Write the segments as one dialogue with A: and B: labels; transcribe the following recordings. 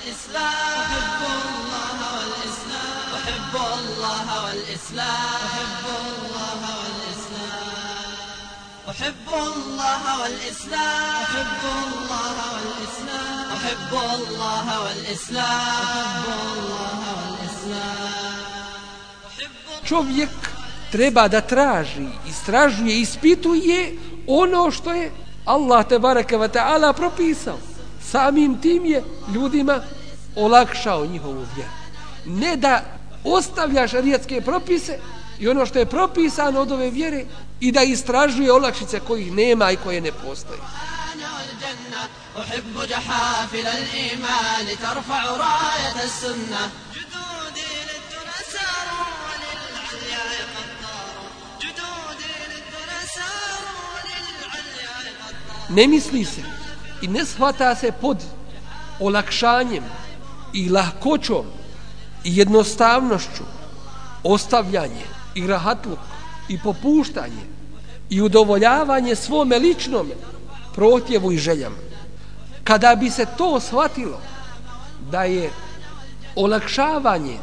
A: والإسلام أحب الله والإسلام أحب الله والإسلام أحب الله والإسلام أحب الله والإسلام أحب الله والإسلام أحب الله والإسلام
B: Čovjek treba da traži, istražuje, ispituje ono što je Allah te bareke ve taala propisao. Samim tim je ljudima olakšao njihovu vjeru. Ne da ostavlja šarijatske propise i ono što je propisano od ove vjere i da istražuje olakšice kojih nema i koje ne postoje.
A: أحب جحافل الإيمان ترفع راية السنة جدودي للدنى ساروا وللعلياء قد طاروا جدودي للدنى ساروا وللعلياء قد طاروا
B: Ne misli se i ne shvata se pod olakšanjem i lahkoćom i jednostavnošću ostavljanje i rahatluk i popuštanje i udovoljavanje svome ličnome protjevu i željama. Kada bi se to shvatilo da je olakšavanje,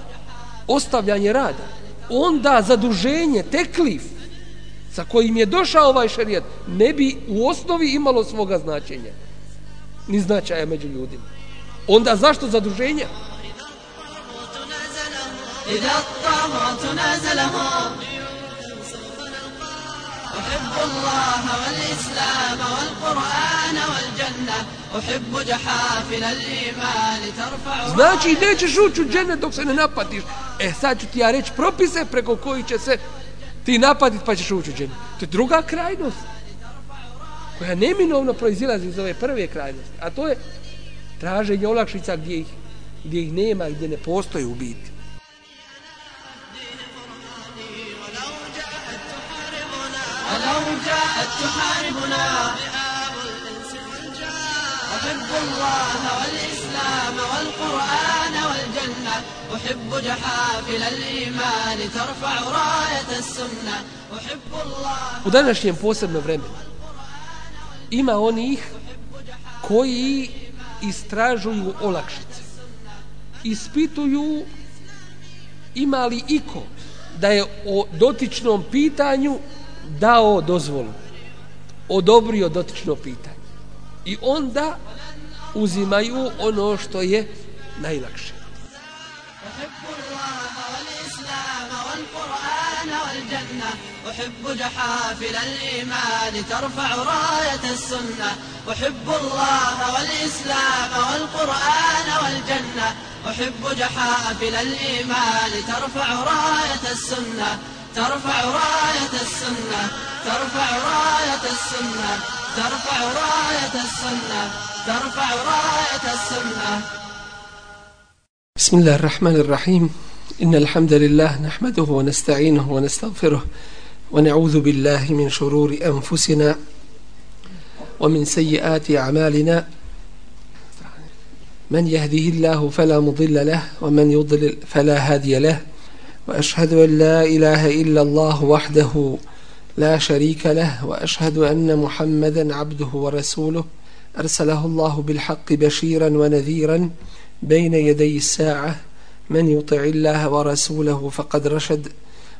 B: ostavljanje rada, onda zaduženje, teklif sa kojim je došao ovaj šarijat ne bi u osnovi imalo svoga značenja ni značaja među ljudima. Onda zašto zaduženja?
A: إذا الطامات نازلهم أحب الله والإسلام والقرآن والجنة أحب جحافل الإيمان ترفع
B: Znači nećeš ući u džene dok se ne napatiš. E sad ću ti ja reći propise preko koji će se ti napaditi pa ćeš ući u džene. To je druga krajnost koja neminovno proizilazi iz ove prve krajnosti. A to je traženje olakšica gdje ih, gdje ih nema, gdje ne postoji u biti.
A: ولو جاءت تحاربنا ذئاب الإنس والجان أحب الله والإسلام والقرآن والجنة أحب جحافل الإيمان ترفع راية السنة أحب الله
B: U današnjem posebnom vremenu ima onih koji istražuju olakšice. Ispituju ima li iko da je o dotičnom pitanju dao dozvolu, odobrio dotično pitanje. I onda uzimaju ono što je najlakše.
A: أحب جحافل الإيمان ترفع راية السنة. أحب الله والإسلام والقرآن والجنة. أحب جحافل الإيمان ترفع راية السنة. ترفع راية السنة. ترفع راية السنة. ترفع راية السنة. ترفع راية السنة.
B: بسم الله الرحمن الرحيم. إن الحمد لله نحمده ونستعينه ونستغفره ونعوذ بالله من شرور أنفسنا ومن سيئات أعمالنا. من يهده الله فلا مضل له ومن يضلل فلا هادي له. وأشهد أن لا إله إلا الله وحده لا شريك له وأشهد أن محمدا عبده ورسوله. أرسله الله بالحق بشيرا ونذيرا بين يدي الساعة. من يطع الله ورسوله فقد رشد.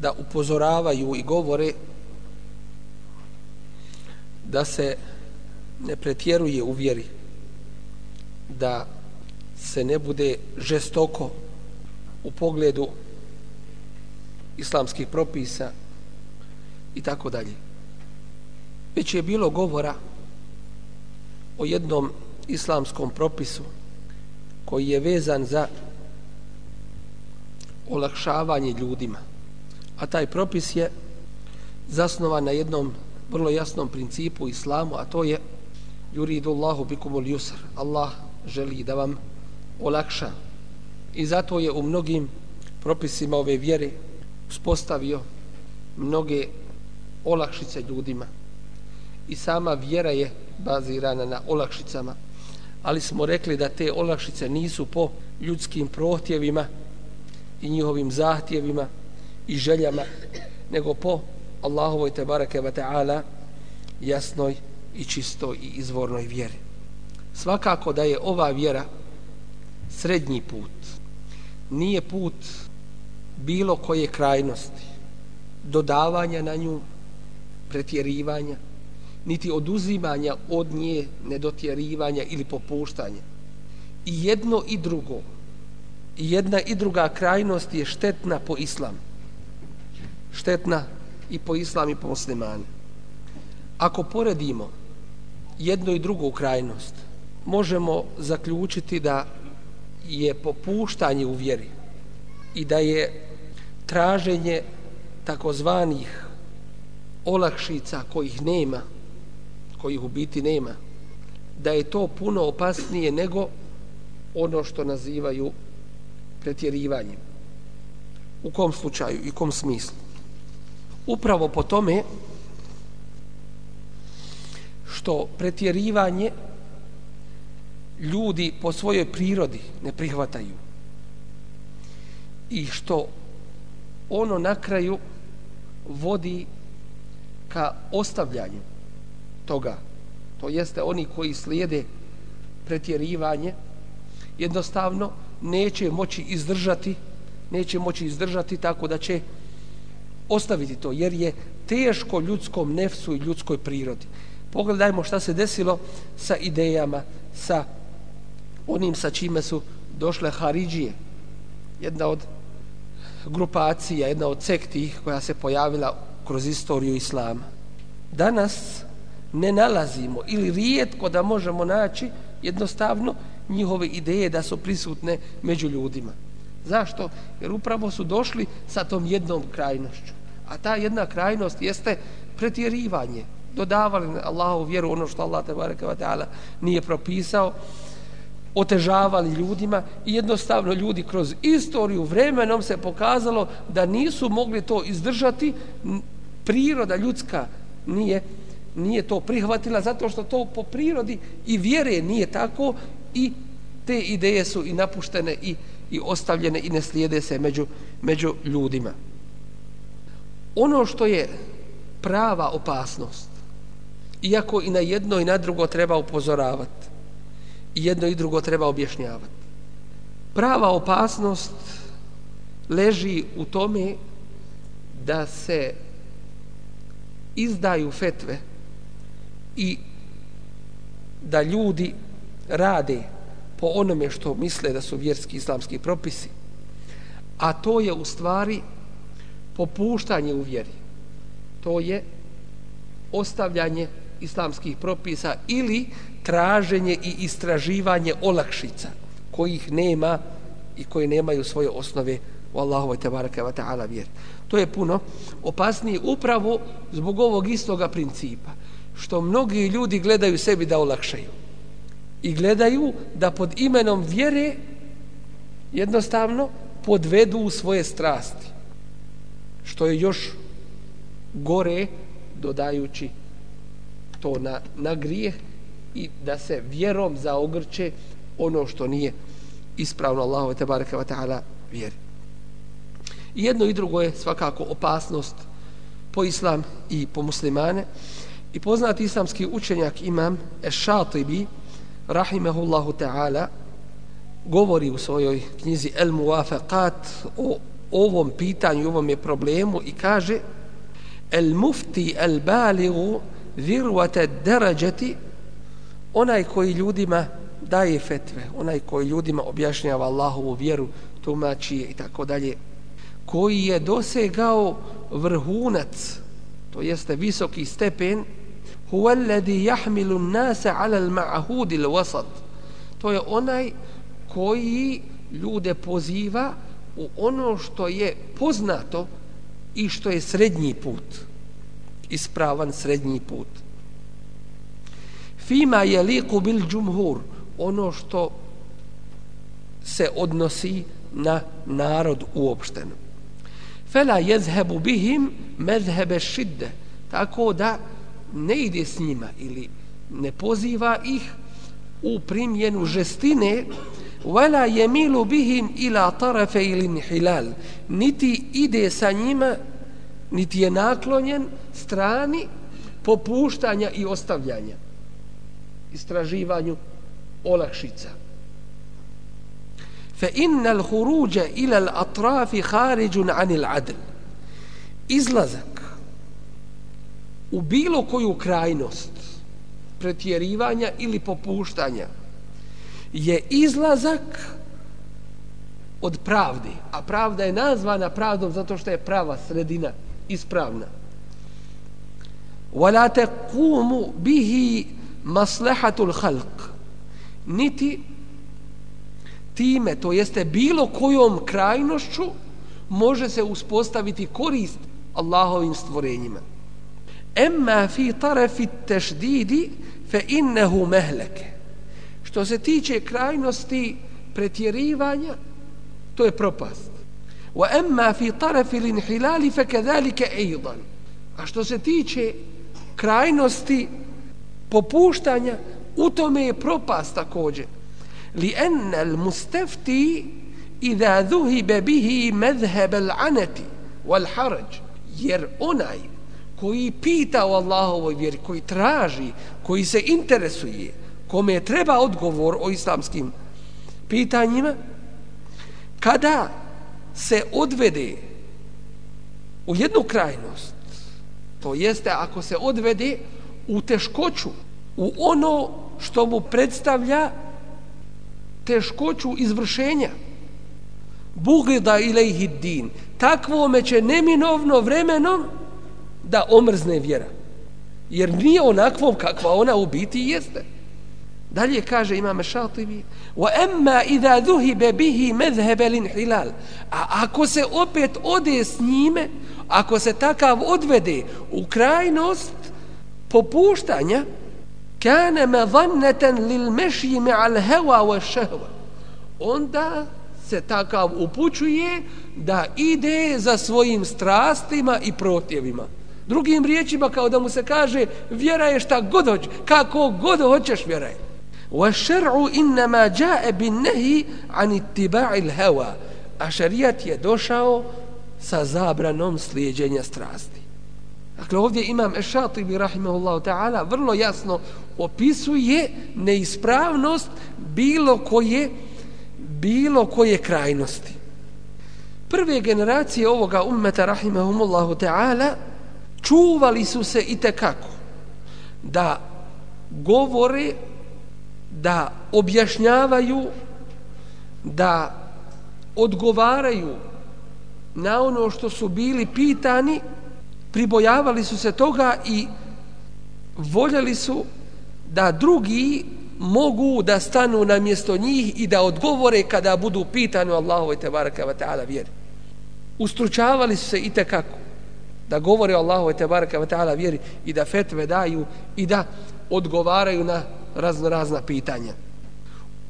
B: da upozoravaju i govore da se ne pretjeruje u vjeri da se ne bude žestoko u pogledu islamskih propisa i tako dalje. Već je bilo govora o jednom islamskom propisu koji je vezan za olakšavanje ljudima. A taj propis je zasnovan na jednom vrlo jasnom principu islamu, a to je yuridu Allahu bikumul yusr. Allah želi da vam olakša. I zato je u mnogim propisima ove vjere uspostavio mnoge olakšice ljudima. I sama vjera je bazirana na olakšicama. Ali smo rekli da te olakšice nisu po ljudskim prohtjevima i njihovim zahtjevima i željama, nego po Allahovoj te barake ve ta'ala jasnoj i čistoj i izvornoj vjeri. Svakako da je ova vjera srednji put. Nije put bilo koje krajnosti, dodavanja na nju, pretjerivanja, niti oduzimanja od nje, nedotjerivanja ili popuštanja. I jedno i drugo, i jedna i druga krajnost je štetna po islamu. Štetna i po islam i po muslimani. Ako poredimo jednu i drugu krajnost, možemo zaključiti da je popuštanje u vjeri i da je traženje takozvanih olakšica kojih nema, kojih u biti nema, da je to puno opasnije nego ono što nazivaju pretjerivanjem. U kom slučaju i kom smislu? Upravo po tome što pretjerivanje ljudi po svojoj prirodi ne prihvataju. I što ono na kraju vodi ka ostavljanju toga. To jeste oni koji slijede pretjerivanje jednostavno neće moći izdržati neće moći izdržati tako da će ostaviti to jer je teško ljudskom nefsu i ljudskoj prirodi pogledajmo šta se desilo sa idejama sa onim sa čime su došle Haridžije jedna od grupacija jedna od sekti koja se pojavila kroz istoriju Islama danas ne nalazimo ili rijetko da možemo naći jednostavno njihove ideje da su prisutne među ljudima. Zašto? Jer upravo su došli sa tom jednom krajnošću. A ta jedna krajnost jeste pretjerivanje. Dodavali na Allahu vjeru ono što Allah ta'ala nije propisao otežavali ljudima i jednostavno ljudi kroz istoriju vremenom se pokazalo da nisu mogli to izdržati priroda ljudska nije nije to prihvatila zato što to po prirodi i vjere nije tako i te ideje su i napuštene i, i ostavljene i ne slijede se među, među ljudima. Ono što je prava opasnost, iako i na jedno i na drugo treba upozoravati, i jedno i drugo treba objašnjavati. Prava opasnost leži u tome da se izdaju fetve i da ljudi rade po onome što misle da su vjerski islamski propisi, a to je u stvari popuštanje u vjeri. To je ostavljanje islamskih propisa ili traženje i istraživanje olakšica kojih nema i koji nemaju svoje osnove u Allahovoj tabaraka wa ta'ala vjeri. To je puno opasnije upravo zbog ovog istoga principa što mnogi ljudi gledaju sebi da olakšaju i gledaju da pod imenom vjere jednostavno podvedu u svoje strasti što je još gore dodajući to na, na grijeh i da se vjerom zaogrče ono što nije ispravno Allahu te bareke ve taala vjeri. I jedno i drugo je svakako opasnost po islam i po muslimane. I poznati islamski učenjak imam Eš-Šatibi rahimehullahu ta'ala govori u svojoj knjizi El Muwafaqat o ovom pitanju, ovom je problemu i kaže El mufti el baligu zirvate derađati onaj koji ljudima daje fetve, onaj koji ljudima objašnjava Allahovu vjeru, tumači i tako dalje, koji je dosegao vrhunac, to jeste visoki stepen, huwa alladhi yahmilu an-nasa 'ala al-ma'hud al-wasat. To je onaj koji ljude poziva u ono što je poznato i što je srednji put. Ispravan srednji put fima je liku bil džumhur ono što se odnosi na narod uopšteno. Fela jezhebu bihim mezhebe šidde. Tako da ne ide s njima ili ne poziva ih u primjenu žestine wala yamilu bihim ila tarafe ili hilal. Niti ide sa njima niti je naklonjen strani popuštanja i ostavljanja istraživanju olakšica. Fa innal khuruja ila al atraf kharijun an al adl. Izlazak u bilo koju krajnost pretjerivanja ili popuštanja je izlazak od pravde a pravda je nazvana pravdom zato što je prava sredina ispravna. Wala taqumu bihi maslahatul khalq. Niti time to jeste bilo kojom krajnošću može se uspostaviti korist Allahovim stvorenjima. Emma fi tarefi tashdidi fa innehu mehleke što se tiče krajnosti pretjerivanja to je propast. Wa emma fi tarafi al-inhilal fa kadhalika a što se tiče krajnosti popuštanja u tome je propast također. Li anna al-mustafti idha dhuhiba bihi madhhab al-anati wal haraj jer onaj koji pita o Allahovoj vjeri, koji traži, koji se interesuje, kome treba odgovor o islamskim pitanjima, kada se odvede u jednu krajnost, to jeste ako se odvede u teškoću, u ono što mu predstavlja teškoću izvršenja, bugida ilaihi din, takvome će neminovno vremenom da omrzne vjera. Jer nije onakvom kakva ona u biti jeste. Dalje kaže imam Šatibi wa emma idha dhuhibe bihi medhebe hilal. A ako se opet ode s njime ako se takav odvede u krajnost popuštanja kane me dhanneten lil mešji me al wa šehva onda se takav upućuje da ide za svojim strastima i protjevima. Drugim riječima kao da mu se kaže vjera je šta god hoće, kako god hoćeš vjeraj. والشرع Wa جاء بالنهي عن اتباع الهوى an ittiba'il hewa. A šarijat je došao sa zabranom slijedjenja strasti. Dakle, ovdje imam Ešatibi, rahimahullahu ta'ala, vrlo jasno opisuje neispravnost bilo koje, bilo koje krajnosti. Prve generacije ovoga ummeta, rahimahumullahu ta'ala, čuvali su se i kako da govore da objašnjavaju da odgovaraju na ono što su bili pitani pribojavali su se toga i voljeli su da drugi mogu da stanu na mjesto njih i da odgovore kada budu pitani Allahu te baraka ve ta'ala vjeri. Ustručavali su se i kako da govore Allahu te baraka ve taala vjeri i da fetve daju i da odgovaraju na razno razna pitanja.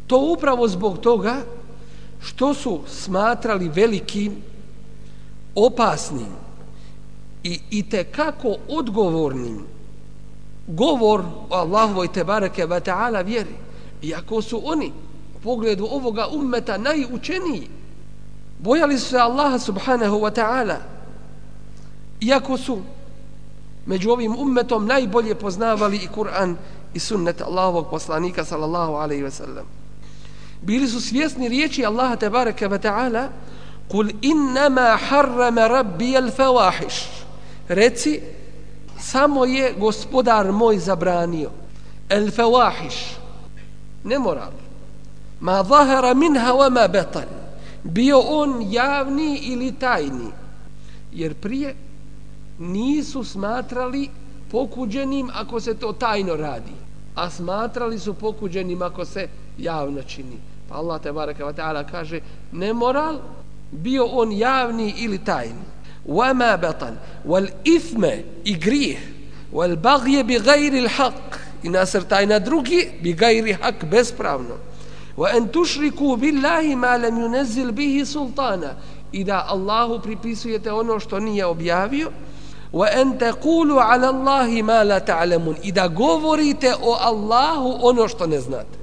B: To upravo zbog toga što su smatrali velikim opasnim i i te kako odgovornim govor o Allahu te bareke ve taala vjeri iako su oni u pogledu ovoga ummeta najučeniji bojali su se Allaha subhanahu wa ta'ala iako su među ovim ummetom najbolje poznavali i Kur'an i sunnet Allahovog poslanika sallallahu alaihi ve sellem. Bili su svjesni riječi Allaha tebareke ve ta'ala Kul innama harrama rabbi al fawahish. Reci, samo je gospodar moj zabranio. El fawahish. Nemoral. Ma zahara minha wa ma betan. Bio on javni ili tajni. Jer prije nisu smatrali pokuđenim ako se to tajno radi, a smatrali su pokuđenim ako se javno čini. Pa Allah te baraka wa ta'ala kaže nemoral bio on javni ili tajni. Wama batan wal ithme i grijeh wal bagje bi gajri l'haq i nasrtaj na drugi bi gajri hak bespravno wa an tushriku billahi ma lam yunzil bihi sultana i da Allahu pripisujete ono što nije objavio wa an taqulu ala Allahi ma la ta'lamun. I da govorite o Allahu ono što ne znate.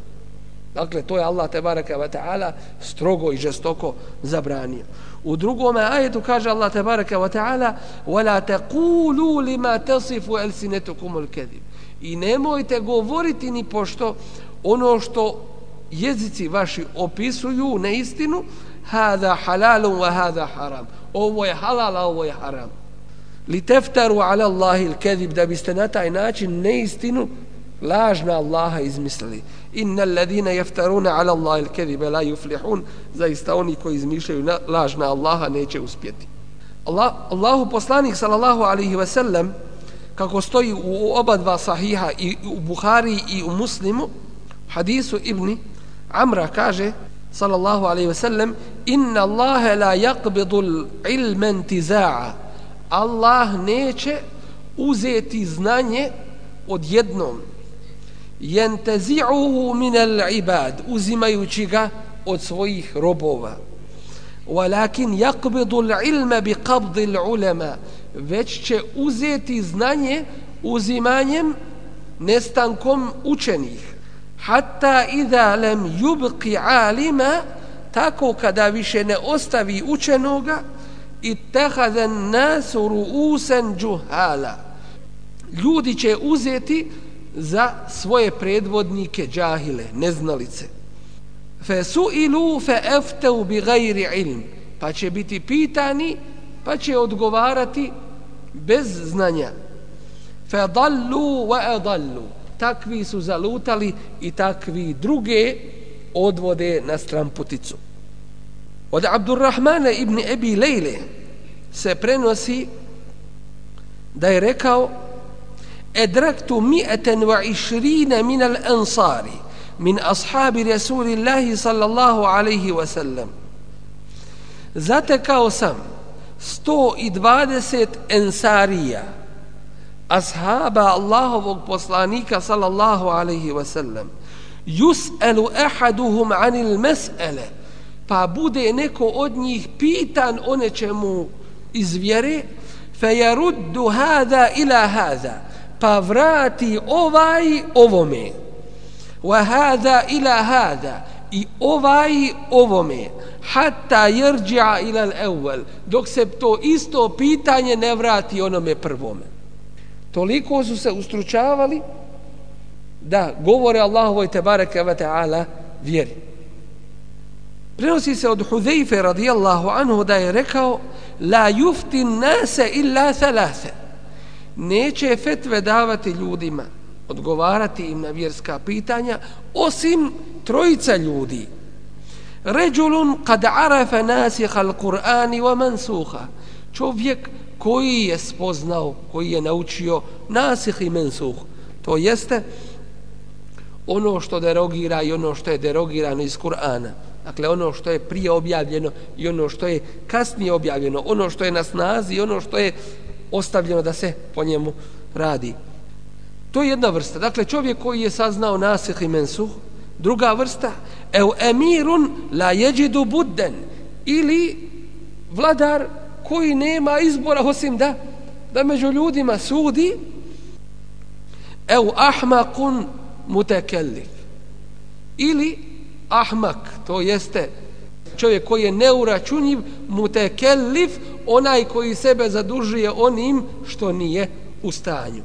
B: Dakle to je Allah te baraka ve taala strogo i žestoko zabranio. U drugom ajetu kaže Allah te baraka ve taala "Wa la taqulu lima tasifu alsinatukum alkadhib i nemojte govoriti ni pošto ono što jezici vaši opisuju neistinu hada halalun wa hada haram. Ovo je halal a ovo je haram li teftaru ala Allahi il da biste na taj način neistinu lažna Allaha izmislili. Inna alladhina jeftaruna ala Allahi il la yuflihun zaista oni koji izmišljaju lažna Allaha neće uspjeti. Allah, Allahu poslanik sallallahu alaihi ve sellem kako stoji u oba dva sahiha i u Buhari i u Muslimu hadisu ibni Amra kaže sallallahu alaihi wasallam inna Allahe la yaqbidu ilmen tiza'a, Allah neće uzeti znanje od jednom. Jentezi'uhu min al-ibad uzimajući ga od svojih robova. Walakin yaqbidu al-ilma bi qabdi al-ulama već će uzeti znanje uzimanjem nestankom učenih. Hatta idha lam yubqi alima tako kada više ne ostavi učenoga ittakhadha an-nas ru'usan juhala ljudi će uzeti za svoje predvodnike džahile neznalice fa su'ilu fe aftau bi gajri ilm pa će biti pitani pa će odgovarati bez znanja fa dallu wa edallu. takvi su zalutali i takvi druge odvode na stramputicu. Od Abdurrahmana ibn Ebi Lejle se prenosi da je rekao Edraktu mi'eten wa išrina min al ansari min ashabi Rasulillahi sallallahu alaihi wa sallam. Zatekao sam 120 ensarija ashaba Allahovog poslanika sallallahu alaihi wa sallam yus'alu ahaduhum anil mas'ala pa bude neko od njih pitan o nečemu iz vjere fa yaruddu hada ila hada pa vrati ovaj ovome. Wa hada ila hada i ovaj ovome. Hatta yarji'a ila al-awwal dok se to isto pitanje ne vrati onome prvome. Toliko su se ustručavali da govore Allahovoj tebareke ve ta'ala vjeri. Prenosi se od Hudejfe radijallahu anhu da je rekao la yuftin nase illa thalatha. Neće fetve davati ljudima, odgovarati im na vjerska pitanja, osim trojica ljudi. Ređulun kad arafa nasiha al-Qur'ani wa mansuha. Čovjek koji je spoznao, koji je naučio nasih i mensuh. To jeste ono što derogira i ono što je derogirano iz Kur'ana. Dakle, ono što je prije objavljeno i ono što je kasnije objavljeno. Ono što je na snazi i ono što je ostavljeno da se po njemu radi. To je jedna vrsta. Dakle, čovjek koji je saznao nasih i mensuh. Druga vrsta, eu emirun la jeđidu budden. Ili vladar koji nema izbora osim da da među ljudima sudi eu ahmakun mutekellif ili ahmak to jeste čovjek koji je neuračunjiv mutekellif onaj koji sebe zadužuje onim što nije u stanju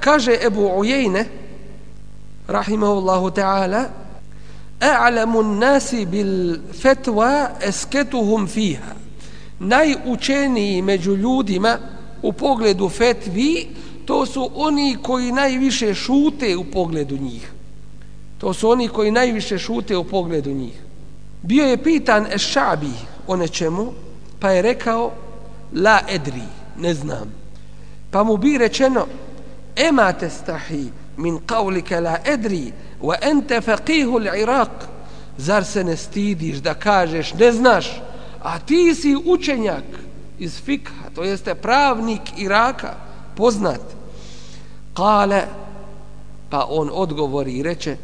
B: kaže Ebu Ujejne rahimahullahu ta'ala a'lamu nasi bil fetva esketuhum fiha najučeniji među ljudima u pogledu fetvi, to su oni koji najviše šute u pogledu njih. To su oni koji najviše šute u pogledu njih. Bio je pitan Ešabi o nečemu, pa je rekao la edri, ne znam. Pa mu bi rečeno ema testahi min qavlike la edri wa ente faqihu l'Iraq zar se ne stidiš da kažeš ne znaš a ti si učenjak iz fikha, to jeste pravnik Iraka, poznat. Kale, Pa on odgovori i reče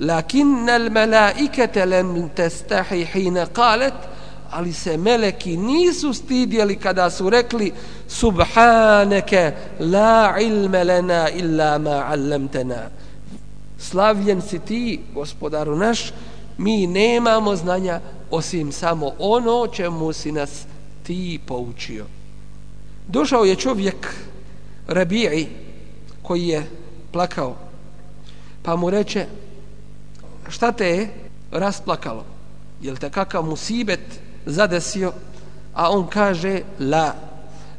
B: lakin al malaikata lam tastahi hina qalat ali se meleki nisu stidjeli kada su rekli subhaneke la ilme lena illa ma allamtana. Slavljen si ti gospodaru naš mi nemamo znanja osim samo ono čemu si nas ti poučio. Došao je čovjek Rabi'i koji je plakao pa mu reče šta te je rasplakalo? Jel te kakav musibet zadesio? A on kaže la.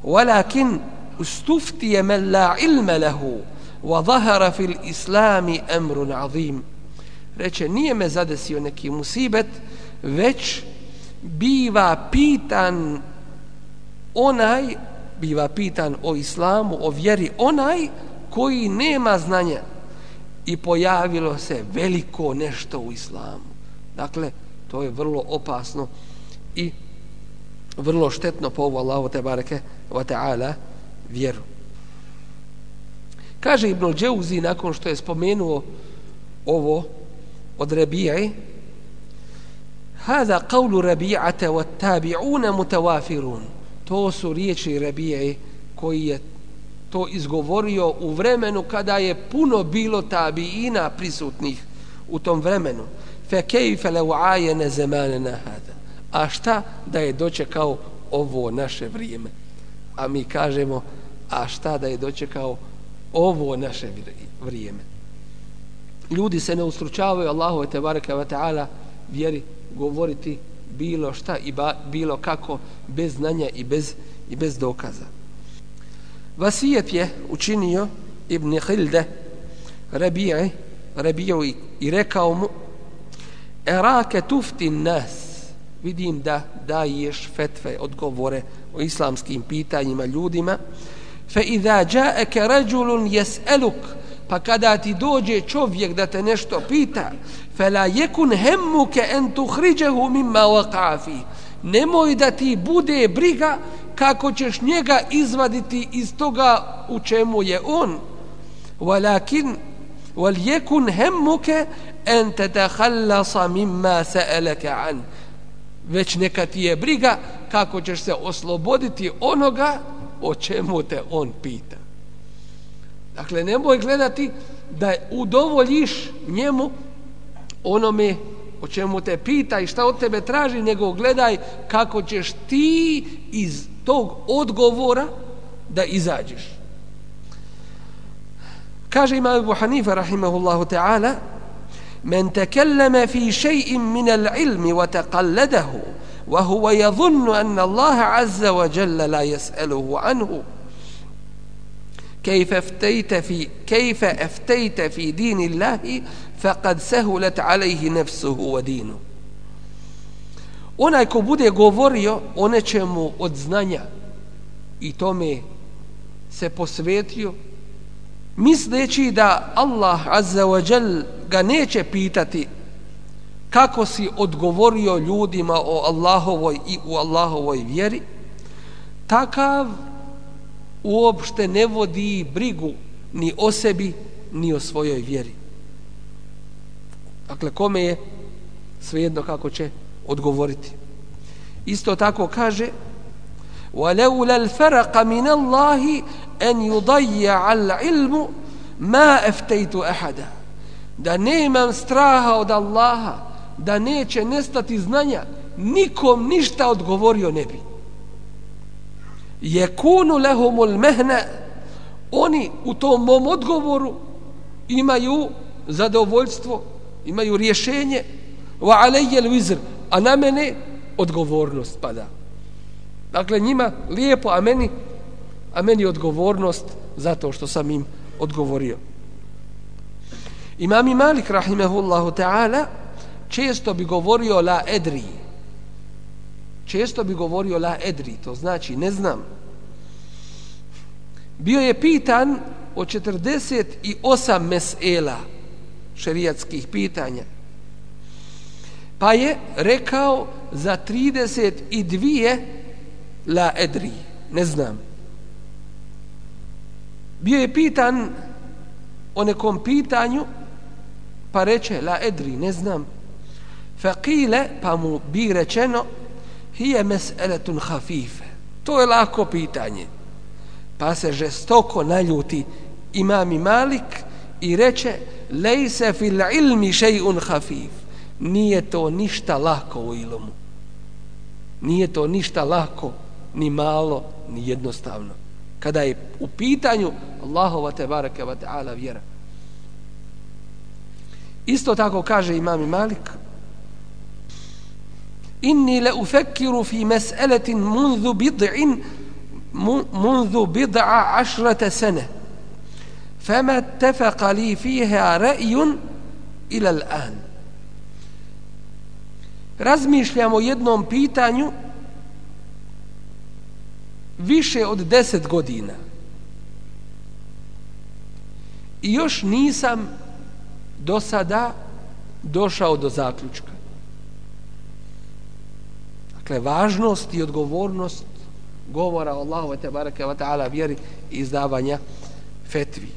B: Walakin ustuftije men la ilme lehu wa zahara fil islami emrun azim. Reče nije me zadesio neki musibet već biva pitan onaj biva pitan o islamu o vjeri onaj koji nema znanja i pojavilo se veliko nešto u islamu dakle to je vrlo opasno i vrlo štetno po ovu Allahu te bareke wa ta'ala vjeru. Kaže Ibn Džeuzi nakon što je spomenuo ovo od Rabijai Hada qavlu Rabijata wa tabi'una mutawafirun To su riječi Rabijai koji je to izgovorio u vremenu kada je puno bilo tabiina prisutnih u tom vremenu. Fe kejfe le uajene zemanena hada. A šta da je dočekao ovo naše vrijeme? A mi kažemo a šta da je dočekao ovo naše vrijeme? Ljudi se ne ustručavaju Allahu te baraka wa ta'ala vjeri govoriti bilo šta i ba, bilo kako bez znanja i bez i bez dokaza. Vasijet je učinio Ibn Hilde Rabije Rabiju i, rekao mu Erake tufti nas. Vidim da daješ fetve, odgovore o islamskim pitanjima ljudima, fa idha ja'aka rajulun yas'aluk. Pa kada ti dođe čovjek da te nešto pita fala yakun hammuka an tukhrijahu mimma waqa'a fi. Nemoj da ti bude briga kako ćeš njega izvaditi iz toga u čemu je on walakin wal yakun hammuka an tatakhallasa mimma sa'alaka an već neka ti je briga kako ćeš se osloboditi onoga o čemu te on pita. Dakle, nemoj gledati da udovoljiš njemu onome o čemu te pita i šta od tebe traži, nego gledaj kako ćeš ti iz tog odgovora da izađeš. Kaže ima Abu Hanifa rahimahullahu ta'ala من تكلم في شيء من العلم وتقلده وهو يظن أن الله عز وجل لا يسأله عنه كيف افتيت في كيف افتيت في دين الله فقد سهلت عليه نفسه ودينه onaj ko bude govorio o nečemu od znanja. I tome se posvetio misleći da Allah azza wa jal ga neće pitati kako si odgovorio ljudima o Allahovoj i u Allahovoj vjeri takav uopšte ne vodi brigu ni o sebi ni o svojoj vjeri. Dakle kome je svejedno kako će odgovoriti isto tako kaže ولولا الفرق من الله أن يضيع العلم ما أفتيت أحدا da nemam straha od Allaha da neće nestati znanja nikom ništa odgovorio ne bi jekunu lehumul mehne oni u tom mom odgovoru imaju zadovoljstvo imaju rješenje wa alejel vizr a na mene odgovornost pada Dakle, njima lijepo, a meni, a meni odgovornost zato što sam im odgovorio. Imam Malik, rahimehullahu ta'ala, često bi govorio la edri. Često bi govorio la edri, to znači ne znam. Bio je pitan o 48 mesela šerijatskih pitanja. Pa je rekao za 32 la edri, ne znam. Bio je pitan o nekom pitanju pa reče la edri ne znam. Faqile, pa mu bi rečeno hije mes'eletun hafife. To je lako pitanje. Pa se žestoko naljuti imami Malik i reče lejse fil ilmi šejun hafif nije to ništa lako u ilomu. nije to ništa lako ni malo ni jednostavno. Kada je u pitanju Allahova te baraka wa ta'ala vjera. Isto tako kaže imam Malik inni la ufekkiru fi mes'eletin munzu bid'in منذ bid'a عشرة سنة فما اتفق li fiha ra'yun ila الآن razmišljamo o jednom pitanju više od deset godina i još nisam do sada došao do zaključka. Dakle, važnost i odgovornost govora Allahu te bareke ve taala vjeri i izdavanja fetvi.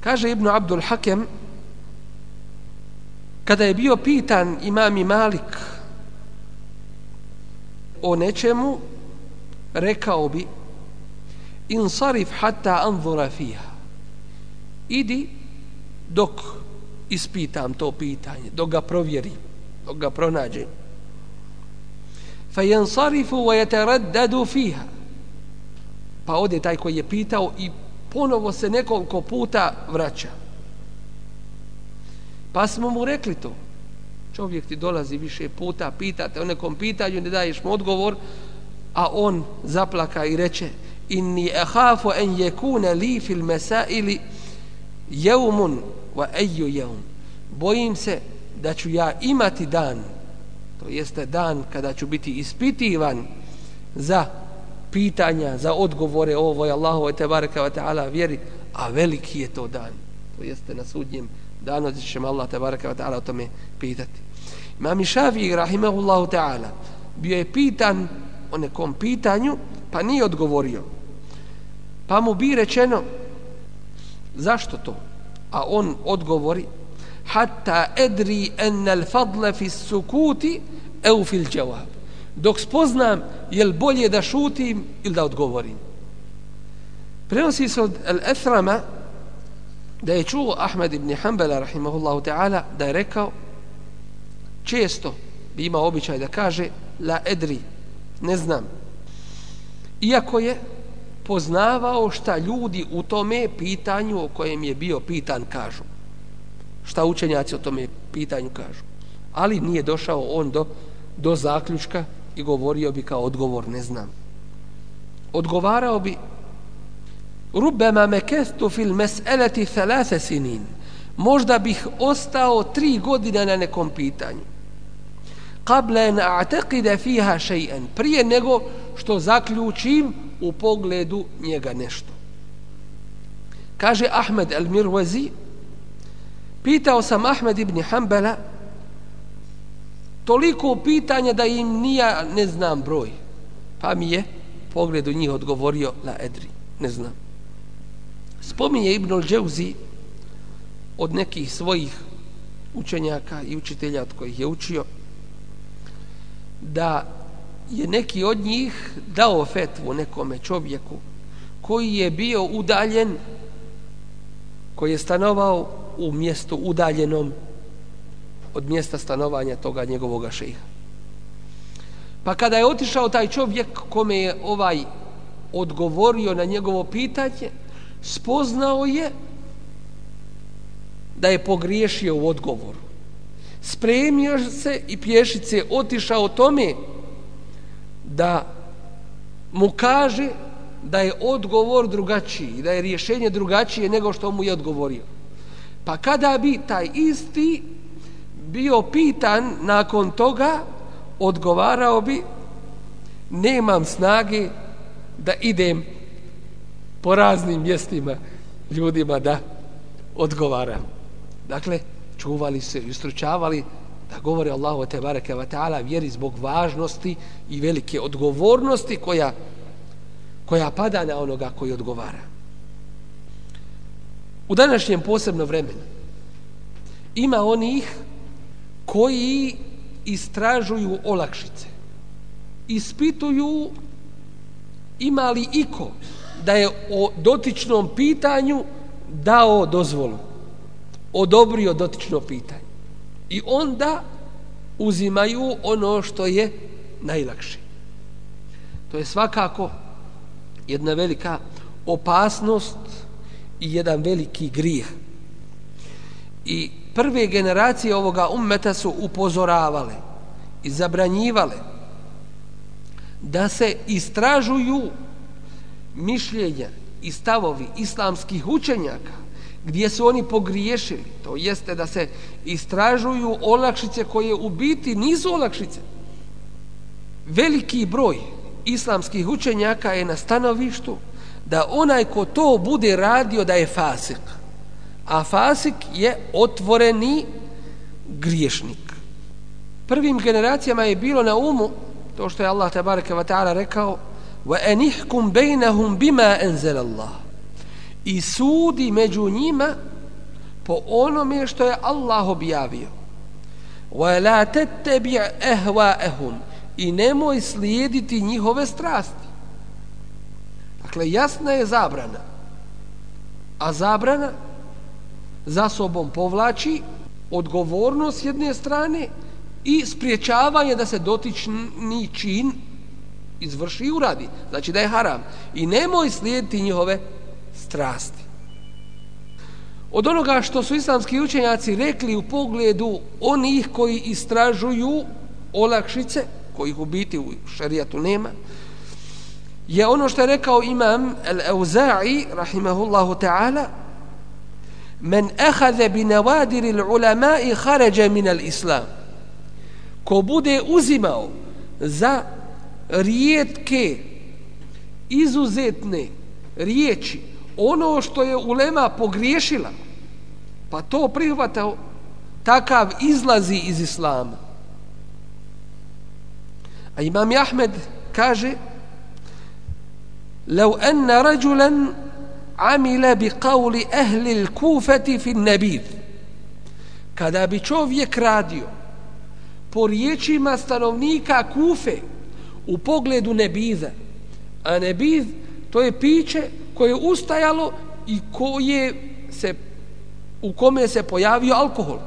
B: Kaže Ibn Abdul Hakem kada je bio pitan imam Malik o nečemu rekao bi insarif hatta anzura fiha. Idi dok ispitam to pitanje dok ga provjerim dok ga pronađem. Fa yansarifu wa yataraddadu fiha. Pa ode taj koji je pitao i ponovo se nekoliko puta vraća pa smo mu rekli to. Čovjek ti dolazi više puta pitate o nekom pitanju ne daješ mu odgovor a on zaplaka i reče inni ahafu en yekuna li fil masaili yawmun wa ayyu yawm. Bojim se da ću ja imati dan to jeste dan kada ću biti ispitivan za pitanja za odgovore ovoj je Allahu te bareka ve taala vjeri a veliki je to dan to jeste na sudnjem Dano da će Allah te wa taala o tome pitati Imam Šafi rahimahullahu taala bio je pitan o nekom pitanju, pa nije odgovorio. Pa mu bi rečeno, zašto to? A on odgovori, hatta edri enne al fadle fi sukuti eu fil džavab. Dok spoznam, je bolje da šutim ili da odgovorim. Prenosi se od Al-Ethrama da je čuo Ahmed ibn Hanbala rahimahullahu ta'ala da je rekao često bi imao običaj da kaže la edri ne znam. Iako je poznavao šta ljudi u tome pitanju o kojem je bio pitan kažu. Šta učenjaci o tome pitanju kažu. Ali nije došao on do, do zaključka i govorio bi kao odgovor, ne znam. Odgovarao bi Rubema mekestu fil mes'eleti thalase sinin. Možda bih ostao tri godine na nekom pitanju. Qabla an a'taqida fiha shay'an. Prije nego što zaključim u pogledu njega nešto. Kaže Ahmed al-Mirwazi pitao sam Ahmed ibn Hanbala toliko pitanja da im nija ne znam broj. Pa mi je pogledu njih odgovorio la edri ne znam spominje Ibn al-Jawzi od nekih svojih učenjaka i učitelja od kojih je učio da je neki od njih dao fetvu nekome čovjeku koji je bio udaljen koji je stanovao u mjestu udaljenom od mjesta stanovanja toga njegovog šeha. Pa kada je otišao taj čovjek kome je ovaj odgovorio na njegovo pitanje, spoznao je da je pogriješio u odgovoru spremio se i pješice otišao tome da mu kaže da je odgovor drugačiji, da je rješenje drugačije nego što mu je odgovorio. Pa kada bi taj isti bio pitan nakon toga, odgovarao bi nemam snage da idem po raznim mjestima ljudima da odgovara. Dakle, čuvali se i ustručavali da govore Allahu te bareke ve taala vjeri zbog važnosti i velike odgovornosti koja koja pada na onoga koji odgovara. u današnjem posebno vremenu ima onih koji istražuju olakšice ispituju ima li iko da je o dotičnom pitanju dao dozvolu odobrio dotično pitanje. I onda uzimaju ono što je najlakše. To je svakako jedna velika opasnost i jedan veliki grijeh. I prve generacije ovoga ummeta su upozoravale i zabranjivale da se istražuju mišljenja i stavovi islamskih učenjaka gdje su oni pogriješili to jeste da se istražuju olakšice koje u biti nisu olakšice. Veliki broj islamskih učenjaka je na stanovištu da onaj ko to bude radio da je fasik a fasik je otvoreni griješnik. Prvim generacijama je bilo na umu to što je Allah tabaraka wa ta'ala rekao wa بَيْنَهُمْ بِمَا bima anzala Allah i sudi među njima po onome što je Allah objavio. Wa la tattabi' i nemoj slijediti njihove strasti. Dakle jasna je zabrana. A zabrana za sobom povlači odgovornost s jedne strane i spriječavanje da se dotični čin izvrši i uradi. Znači da je haram. I nemoj slijediti njihove strasti. Od onoga što su islamski učenjaci rekli u pogledu onih koji istražuju olakšice, kojih u biti u šarijatu nema, je ono što je rekao imam Al-Auza'i, rahimahullahu ta'ala, men ehade bi navadiri i haređe min al-islam. Ko bude uzimao za rijetke, izuzetne riječi, ono što je ulema pogriješila, pa to prihvatao, takav izlazi iz islama. A imam Ahmed kaže, لو أن رجلا عمل بقول أهل الكوفة في النبيذ kada bi čovjek radio po riječima stanovnika Kufe u pogledu nebiza. A nebiz to je piće koje je ustajalo i koje se u kome se pojavio alkohol.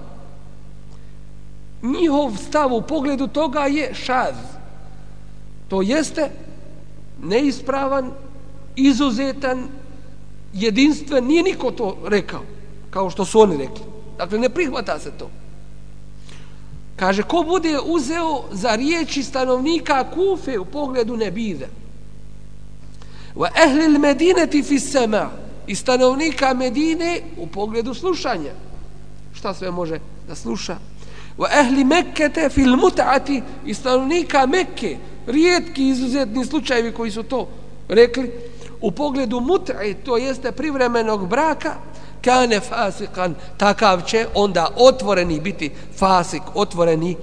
B: Njihov stav u pogledu toga je šaz. To jeste neispravan izuzetan jedinstven nije niko to rekao kao što su oni rekli. Dakle ne prihvata se to kaže ko bude uzeo za riječi stanovnika kufe u pogledu nebide wa ehli il medineti fi sema i stanovnika medine u pogledu slušanja. Šta sve može da sluša? Wa ehli mekkete fil mut'ati. I stanovnika mekke rijetki izuzetni slučajevi koji su to rekli u pogledu mut'i to jeste privremenog braka kane fasikan takav će onda otvoreni biti fasik otvoreni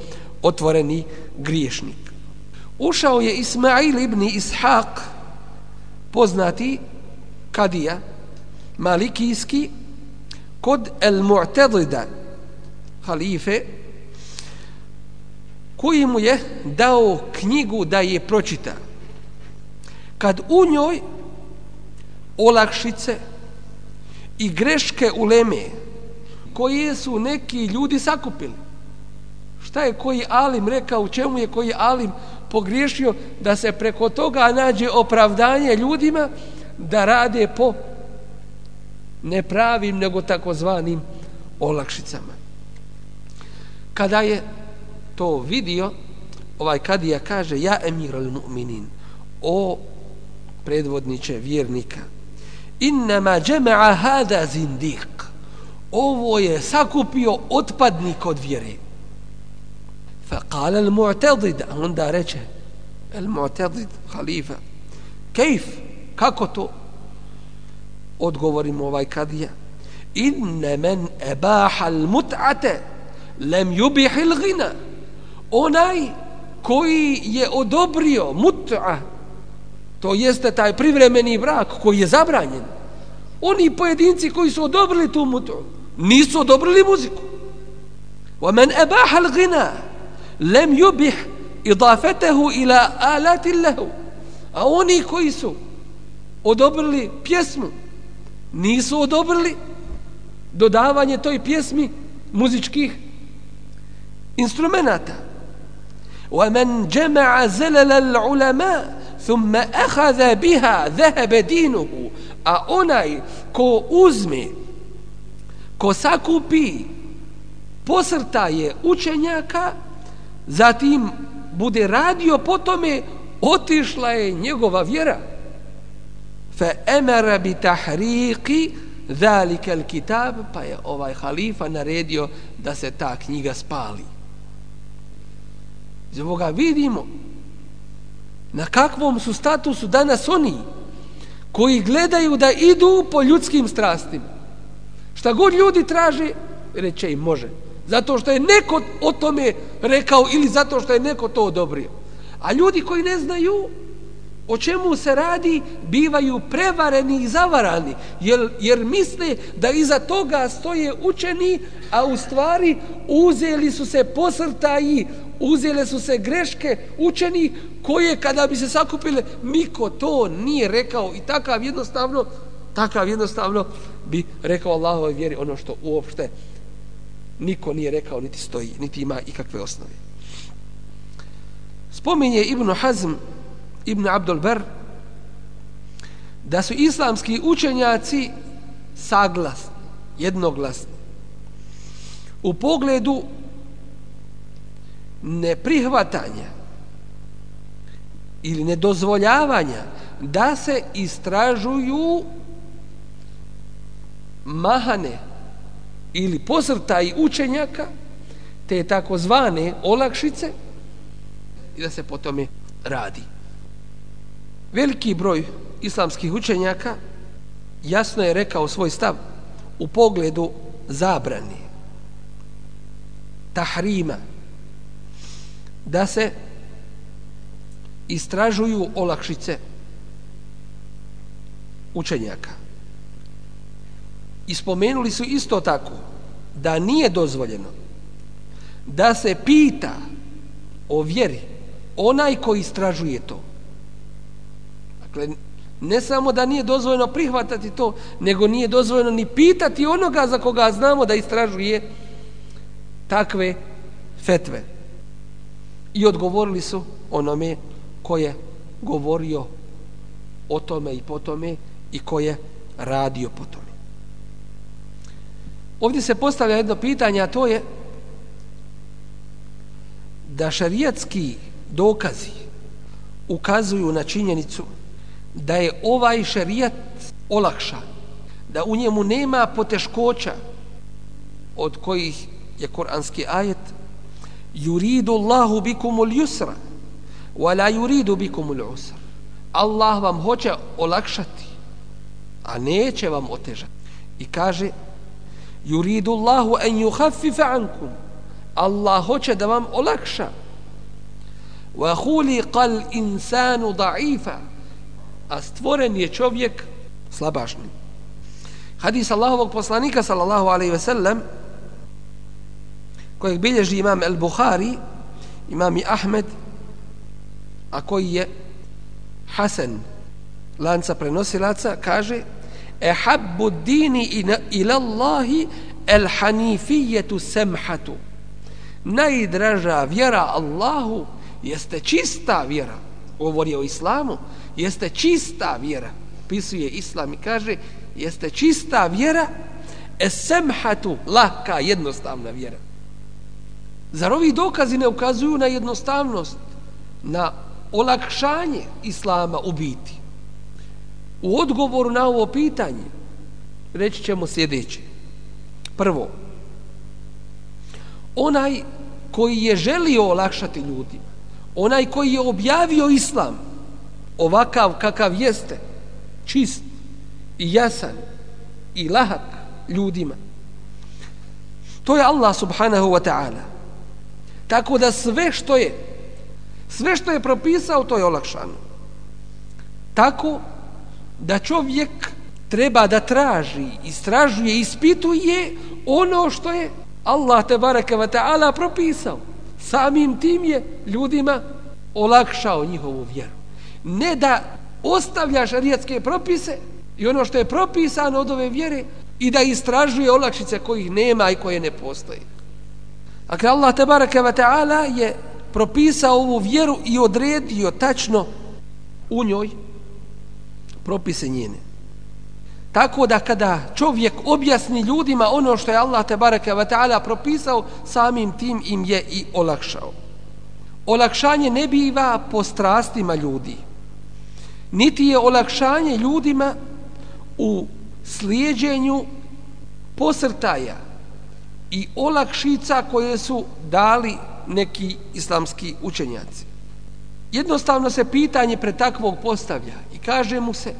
B: otvoreni griješnik. Ušao je Ismail ibn Ishaq poznati kadija malikijski kod el mu'tadida halife koji mu je dao knjigu da je pročita. Kad u njoj olakšice i greške u koje su neki ljudi sakupili. Šta je koji alim rekao, u čemu je koji alim pogriješio da se preko toga nađe opravdanje ljudima da rade po nepravim nego takozvanim olakšicama. Kada je to vidio, ovaj kadija kaže, ja emir al-mu'minin, o predvodniče vjernika, innama džema'a hada zindik ovo je sakupio otpadnik od vjere al mu'tadid onda reče al mu'tadid halifa kejf kako to odgovorimo ovaj kadija inne men ebaha al mut'ate lem yubih il gina onaj koji je odobrio mut'a to jeste taj privremeni brak koji je zabranjen oni pojedinci koji su odobrili tu mutu nisu odobrili muziku ومن أباح الغنى لم يبح إضافته إلى آلات له a oni koji su odobrili pjesmu nisu odobrili dodavanje toj pjesmi muzičkih instrumenta ومن جمع زلل العلماء thumma akhadha biha dhahaba dinuhu. A onaj ko uzme ko sakupi posrta je učenjaka zatim bude radio po tome otišla je njegova vjera. Fa amara bi tahriqi zalika alkitab pa je ovaj halifa naredio da se ta knjiga spali. Zbog vidimo na kakvom su statusu danas oni koji gledaju da idu po ljudskim strastima. Šta god ljudi traže, reće im može. Zato što je neko o tome rekao ili zato što je neko to odobrio. A ljudi koji ne znaju o čemu se radi, bivaju prevareni i zavarani. Jer, jer misle da iza toga stoje učeni, a u stvari uzeli su se posrtaji, uzele su se greške učeni koje kada bi se sakupile niko to nije rekao i takav jednostavno takav jednostavno bi rekao Allahove vjeri ono što uopšte niko nije rekao niti stoji niti ima ikakve osnove. Spominje Ibn Hazm Ibn Abdul Ber da su islamski učenjaci saglasni jednoglasni u pogledu neprihvatanja ili nedozvoljavanja da se istražuju mahane ili posrtaj učenjaka te takozvane olakšice i da se po tome radi. Veliki broj islamskih učenjaka jasno je rekao svoj stav u pogledu zabrani tahrima da se istražuju olakšice učenjaka. Ispomenuli su isto tako da nije dozvoljeno da se pita o vjeri onaj koji istražuje to. Dakle, ne samo da nije dozvoljeno prihvatati to, nego nije dozvoljeno ni pitati onoga za koga znamo da istražuje takve fetve i odgovorili su onome ko je govorio o tome i po tome i ko je radio po tome. Ovdje se postavlja jedno pitanje, a to je da šarijatski dokazi ukazuju na činjenicu da je ovaj šarijat olakšan, da u njemu nema poteškoća od kojih je koranski ajet yuridu Allahu bikum al-yusra wa la yuridu bikum al-usra. Allah vam hoće olakšati, a neće vam otežati. I kaže yuridu Allahu an yukhaffifa ankum. Allah hoće da vam olakša. Wa khuliqal insanu da'ifa. A stvoren je čovjek slabašnim. Hadis Allahovog poslanika sallallahu alejhi ve sellem kojeg bilježi imam El Buhari, imam i Ahmed, a koji je Hasan, lanca prenosilaca, kaže e habbu dini ila Allahi el hanifijetu semhatu. Najdraža vjera Allahu jeste čista vjera. Govori o islamu. Jeste čista vjera. Pisuje islam i kaže jeste čista vjera esemhatu, semhatu laka jednostavna vjera. Zar ovi dokazi ne ukazuju na jednostavnost, na olakšanje Islama u biti? U odgovoru na ovo pitanje reći ćemo sljedeće. Prvo, onaj koji je želio olakšati ljudima, onaj koji je objavio Islam ovakav kakav jeste, čist i jasan i lahak ljudima, to je Allah subhanahu wa ta'ala. Tako da sve što je sve što je propisao to je olakšano. Tako da čovjek treba da traži, istražuje, ispituje ono što je Allah te baraka wa ta'ala propisao. Samim tim je ljudima olakšao njihovu vjeru. Ne da ostavlja šarijatske propise i ono što je propisano od ove vjere i da istražuje olakšice kojih nema i koje ne postoje. Dakle, Allah te baraka wa ta'ala je propisao ovu vjeru i odredio tačno u njoj propise njene. Tako da kada čovjek objasni ljudima ono što je Allah te baraka wa ta'ala propisao, samim tim im je i olakšao. Olakšanje ne biva po strastima ljudi. Niti je olakšanje ljudima u slijedjenju posrtaja i olakšica koje su dali neki islamski učenjaci. Jednostavno se pitanje pre takvog postavlja i kaže mu se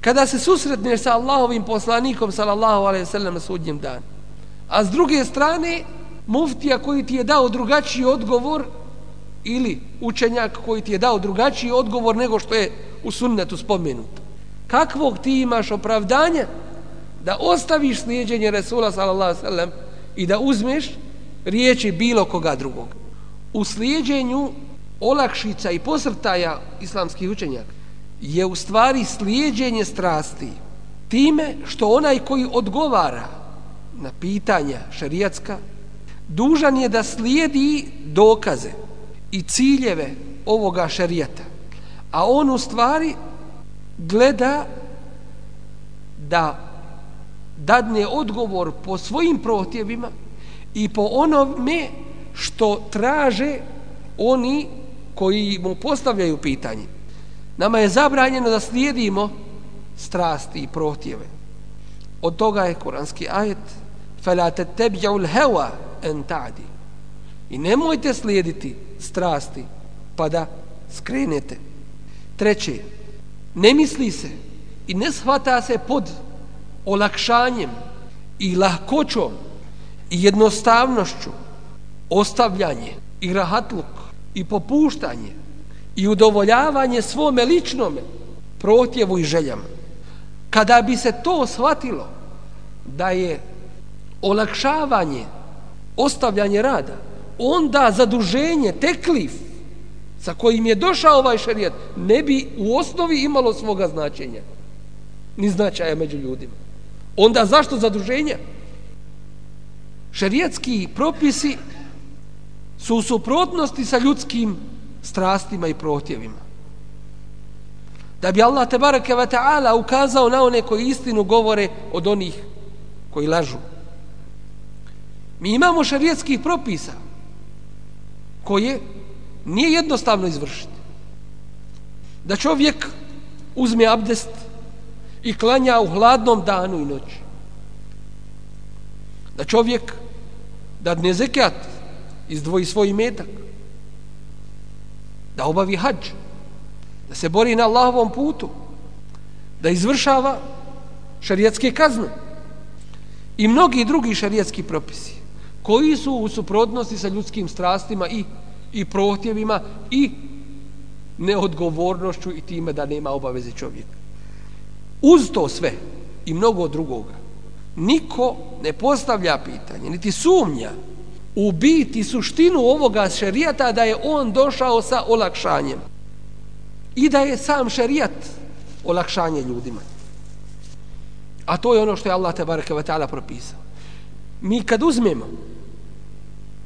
B: kada se susretneš sa Allahovim poslanikom sallallahu alaihi sallam sudnjem dan a s druge strane muftija koji ti je dao drugačiji odgovor ili učenjak koji ti je dao drugačiji odgovor nego što je u sunnetu spomenuto kakvog ti imaš opravdanja da ostaviš slijedjenje Resula sallallahu sallam i da uzmeš riječi bilo koga drugog. U slijedjenju olakšica i posrtaja islamskih učenjaka je u stvari slijedjenje strasti time što onaj koji odgovara na pitanja šarijatska dužan je da slijedi dokaze i ciljeve ovoga šarijata a on u stvari gleda da dadne odgovor po svojim protjevima i po onome što traže oni koji mu postavljaju pitanje. Nama je zabranjeno da slijedimo strasti i protjeve. Od toga je kuranski ajet فَلَا تَتَّبْجَعُ الْهَوَا أَنْ تَعْدِ I nemojte slijediti strasti pa da skrenete. Treće, ne misli se i ne shvata se pod olakšanjem i lahkoćom i jednostavnošću ostavljanje i rahatluk i popuštanje i udovoljavanje svome ličnome protjevu i željama. Kada bi se to shvatilo da je olakšavanje, ostavljanje rada, onda zaduženje, teklif sa kojim je došao ovaj šarijat, ne bi u osnovi imalo svoga značenja, ni značaja među ljudima. Onda zašto zaduženja? Šerijetski propisi su u suprotnosti sa ljudskim strastima i protjevima. Da bi Allah te bareke ve ta'ala ukazao na one koji istinu govore od onih koji lažu. Mi imamo šerijetskih propisa koje nije jednostavno izvršiti. Da čovjek uzme abdest i klanja u hladnom danu i noći. Da čovjek da dne zekat izdvoji svoj metak da obavi hađ da se bori na Allahovom putu da izvršava šarijetske kazne i mnogi drugi šarijetski propisi koji su u suprotnosti sa ljudskim strastima i, i prohtjevima i neodgovornošću i time da nema obaveze čovjeka. Uz to sve i mnogo drugoga, niko ne postavlja pitanje, niti sumnja u biti suštinu ovoga šerijata da je on došao sa olakšanjem i da je sam šerijat olakšanje ljudima. A to je ono što je Allah te bareke ta'ala propisao. Mi kad uzmemo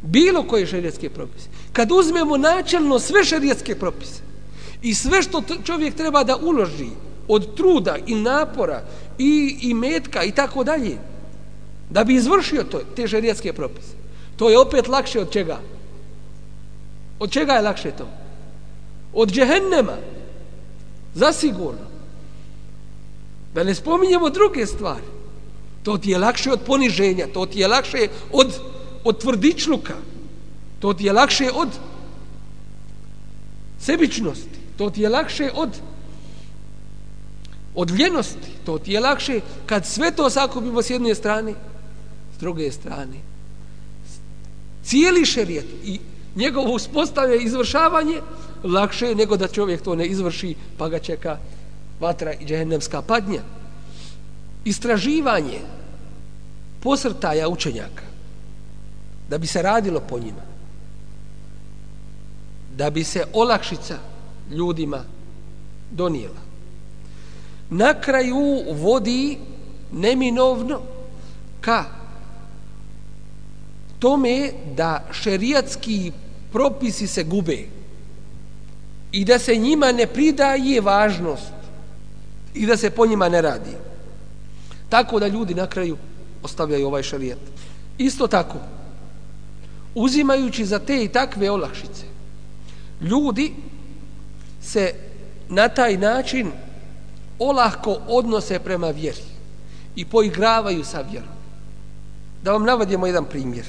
B: bilo koje šerijatske propise, kad uzmemo načelno sve šerijatske propise i sve što čovjek treba da uloži od truda i napora i, i metka i tako dalje, da bi izvršio to, te šerijatske propise, To je opet lakše od čega? Od čega je lakše to? Od džehennema. Zasigurno. Da ne spominjemo druge stvari. To ti je lakše od poniženja. To ti je lakše od, od tvrdičluka. To ti je lakše od sebičnosti. To ti je lakše od od vljenosti. To ti je lakše kad sve to sakupimo s jedne strane, s druge strane cijeli šerijet i njegovo uspostavljanje i izvršavanje lakše je nego da čovjek to ne izvrši pa ga čeka vatra i džehennemska padnja. Istraživanje posrtaja učenjaka da bi se radilo po njima da bi se olakšica ljudima donijela na kraju vodi neminovno ka tome da šerijatski propisi se gube i da se njima ne pridaje važnost i da se po njima ne radi. Tako da ljudi na kraju ostavljaju ovaj šarijat. Isto tako, uzimajući za te i takve olakšice, ljudi se na taj način olahko odnose prema vjeri i poigravaju sa vjerom. Da vam navodimo jedan primjer.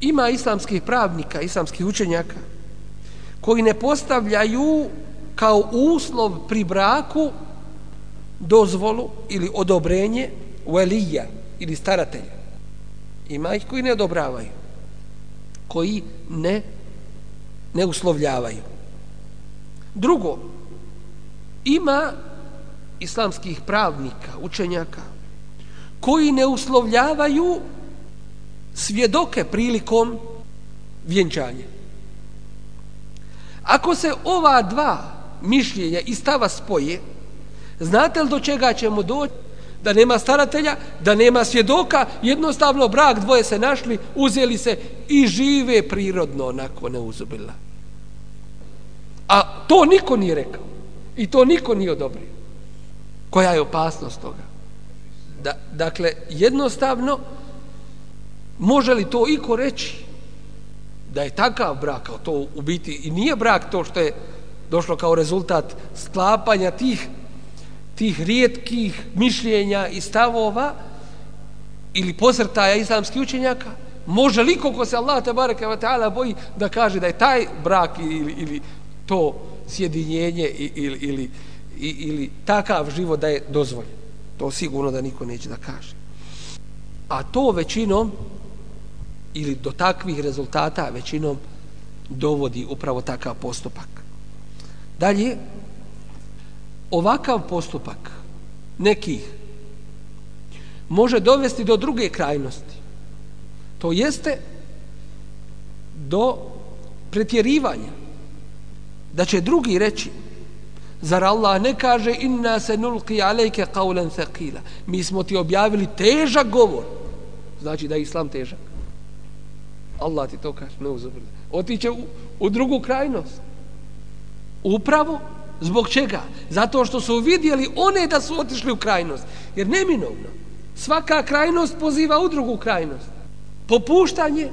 B: Ima islamskih pravnika, islamskih učenjaka, koji ne postavljaju kao uslov pri braku dozvolu ili odobrenje velija ili staratelja. Ima ih koji ne odobravaju, koji ne, ne uslovljavaju. Drugo, ima islamskih pravnika, učenjaka, koji ne uslovljavaju svjedoke prilikom vjenčanja. Ako se ova dva mišljenja i stava spoje, znate li do čega ćemo doći? Da nema staratelja, da nema svjedoka, jednostavno brak dvoje se našli, uzeli se i žive prirodno onako neuzubila. A to niko nije rekao. I to niko nije odobrio. Koja je opasnost toga? Da, dakle, jednostavno, može li to iko reći? da je takav brak, kao to u biti i nije brak to što je došlo kao rezultat sklapanja tih tih rijetkih mišljenja i stavova ili posrtaja islamskih učenjaka, može li ko se Allah te bareke ve taala boji da kaže da je taj brak ili, ili to sjedinjenje ili, ili, ili, ili takav život da je dozvoljen. To sigurno da niko neće da kaže. A to većinom ili do takvih rezultata većinom dovodi upravo takav postupak. Dalje, ovakav postupak nekih može dovesti do druge krajnosti. To jeste do pretjerivanja. Da će drugi reći Zar Allah ne kaže inna se nulqi alejke qawlan thaqila. Mi smo ti objavili težak govor. Znači da je islam težak. Allah ti to kaže, ne uzobrde. Otiće u, u drugu krajnost. Upravo zbog čega? Zato što su vidjeli one da su otišli u krajnost. Jer neminovno, svaka krajnost poziva u drugu krajnost. Popuštanje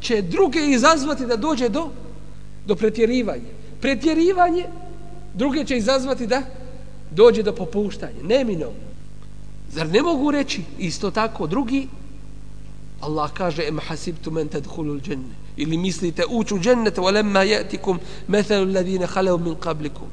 B: će druge izazvati da dođe do, do pretjerivanja. Pretjerivanje druge će izazvati da dođe do popuštanja. Neminovno. Zar ne mogu reći isto tako drugi Allah kaže em hasibtu men tadkhulul janna ili mislite ući u džennet walamma yatikum mathalu alladhina khalu min qablikum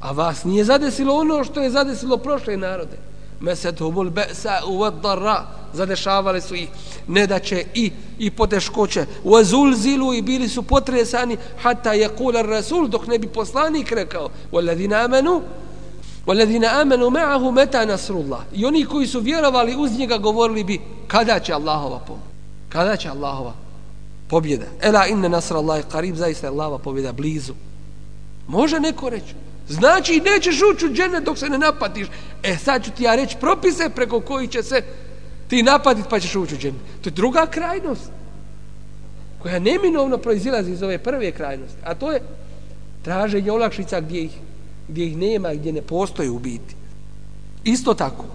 B: a vas nije zadesilo ono što je zadesilo prošle narode mesethumul besa uvaddara zadešavali su ih nedaće i, i poteškoće. Uazulzilu i bili su potresani hata je kular rasul dok ne bi poslanik rekao uledina amenu uledina amanu ma'ahu meta nasrullah. I oni koji su vjerovali uz njega govorili bi kada će Allahova pomoć kada će Allahova pobjeda? Ela inna nasrallahi qarib zaista Allahova pobjeda blizu. Može neko reći Znači nećeš ući u džene dok se ne napatiš. E sad ću ti ja reći propise preko koji će se ti napatit pa ćeš ući u džene. To je druga krajnost koja neminovno proizilazi iz ove prve krajnosti. A to je traženje olakšica gdje ih gdje ih nema, gdje ne postoje u biti. Isto tako,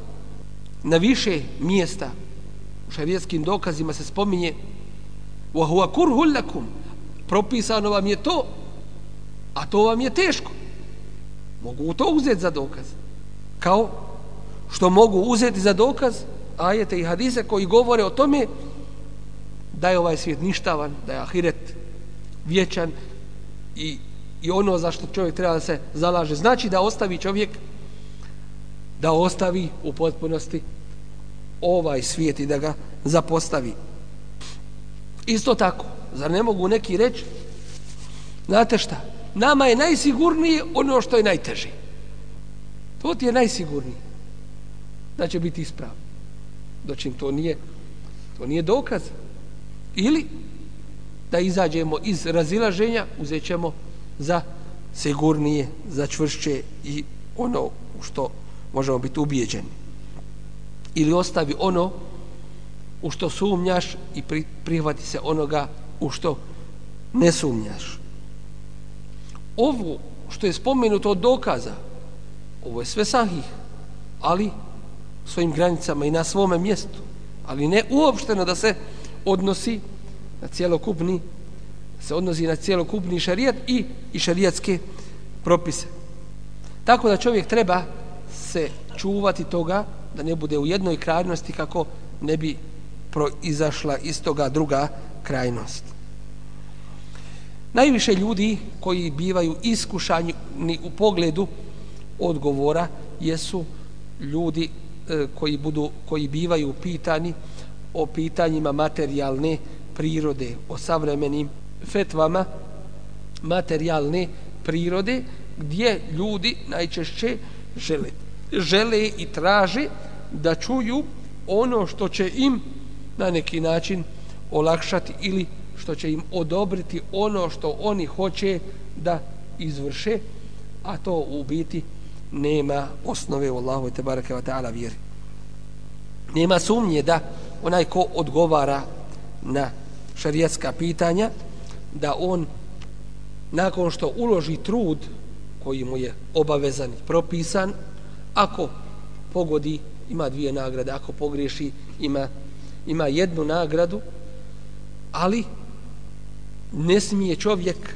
B: na više mjesta u šarijetskim dokazima se spominje وَهُوَ كُرْهُ لَكُمْ Propisano vam je to, a to vam je teško. Mogu to uzeti za dokaz. Kao što mogu uzeti za dokaz ajete i hadise koji govore o tome da je ovaj svijet ništavan, da je ahiret vječan i i ono za što čovjek treba da se zalaže. Znači da ostavi čovjek da ostavi u potpunosti ovaj svijet i da ga zapostavi. Isto tako, zar ne mogu neki reći, znate šta, nama je najsigurnije ono što je najteže. To ti je najsigurnije. da će biti ispravno. Dočim to nije, to nije dokaz. Ili da izađemo iz razilaženja, uzet ćemo za sigurnije, za čvršće i ono u što možemo biti ubijeđeni. Ili ostavi ono u što sumnjaš i prihvati se onoga u što ne sumnjaš. Ovo što je spomenuto od dokaza, ovo je sve sahih, ali svojim granicama i na svome mjestu, ali ne uopšteno da se odnosi na cijelokupni se odnosi na cijelokupni šarijat i, i šarijatske propise. Tako da čovjek treba se čuvati toga da ne bude u jednoj krajnosti kako ne bi proizašla iz toga druga krajnost. Najviše ljudi koji bivaju iskušani u pogledu odgovora jesu ljudi e, koji budu koji bivaju pitani o pitanjima materijalne prirode, o savremenim fetvama materijalne prirode gdje ljudi najčešće žele, žele i traže da čuju ono što će im na neki način olakšati ili što će im odobriti ono što oni hoće da izvrše, a to u biti nema osnove u Allahu te bareke ve taala vjeri. Nema sumnje da onaj ko odgovara na šarijatska pitanja da on nakon što uloži trud koji mu je obavezan i propisan ako pogodi ima dvije nagrade ako pogriješi ima ima jednu nagradu ali ne smije čovjek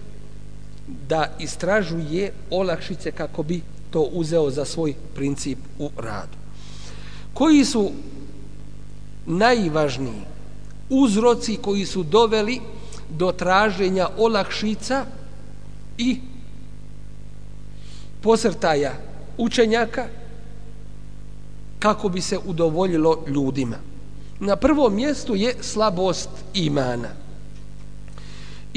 B: da istražuje olakšice kako bi to uzeo za svoj princip u radu. Koji su najvažniji uzroci koji su doveli do traženja olakšica i posrtaja učenjaka kako bi se udovoljilo ljudima. Na prvom mjestu je slabost imana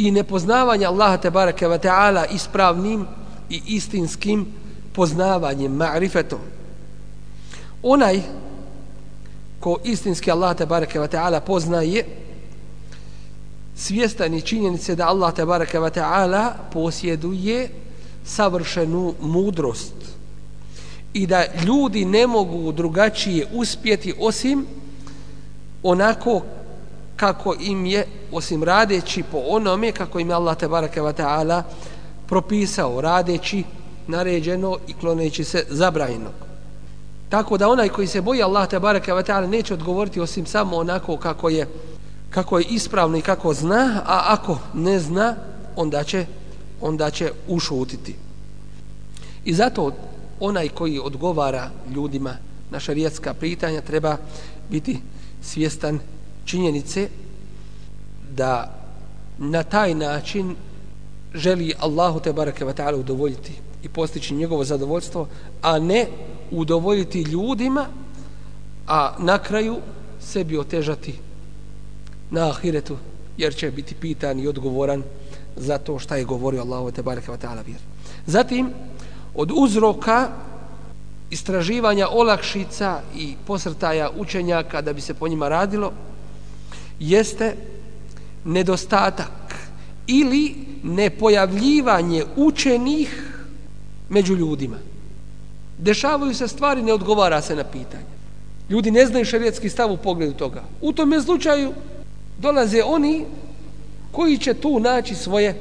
B: i nepoznavanje Allaha te bareke ve taala ispravnim i istinskim poznavanjem ma'rifetom. Onaj ko istinski Allah te bareke ve taala poznaje svjestan je činjenice da Allah te bareke ve taala posjeduje savršenu mudrost i da ljudi ne mogu drugačije uspjeti osim onako kako im je osim radeći po onome kako im je Allah te bareke ve taala propisao radeći naređeno i kloneći se zabranjeno. Tako da onaj koji se boji Allah te bareke ve taala neće odgovoriti osim samo onako kako je kako je ispravno i kako zna, a ako ne zna, onda će onda će ušutiti. I zato onaj koji odgovara ljudima na šarijatska pitanja treba biti svjestan činjenice da na taj način želi Allahu te bareke ve taala udovoljiti i postići njegovo zadovoljstvo, a ne udovoljiti ljudima, a na kraju sebi otežati na ahiretu, jer će biti pitan i odgovoran za to šta je govorio Allahu te bareke ve taala vjer. Zatim od uzroka istraživanja olakšica i posrtaja učenjaka da bi se po njima radilo jeste nedostatak ili nepojavljivanje učenih među ljudima. Dešavaju se stvari, ne odgovara se na pitanje. Ljudi ne znaju šarijetski stav u pogledu toga. U tome slučaju dolaze oni koji će tu naći svoje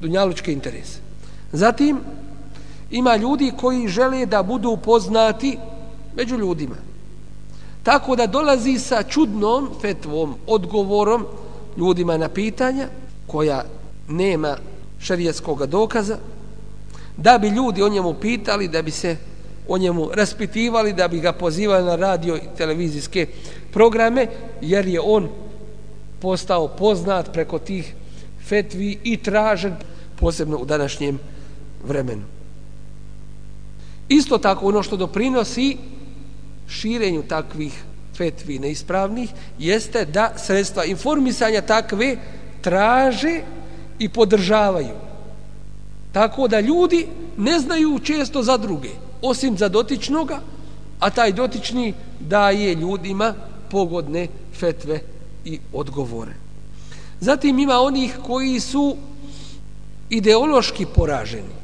B: dunjalučke interese. Zatim, ima ljudi koji žele da budu poznati među ljudima. Tako da dolazi sa čudnom fetvom, odgovorom ljudima na pitanja koja nema šarijetskog dokaza, da bi ljudi o njemu pitali, da bi se o njemu raspitivali, da bi ga pozivali na radio i televizijske programe, jer je on postao poznat preko tih fetvi i tražen posebno u današnjem vremenu. Isto tako ono što doprinosi širenju takvih fetvi neispravnih jeste da sredstva informisanja takve traže i podržavaju. Tako da ljudi ne znaju često za druge. osim za dotičnoga, a taj dotični daje ljudima pogodne fetve i odgovore. Zatim ima onih koji su ideološki poraženi.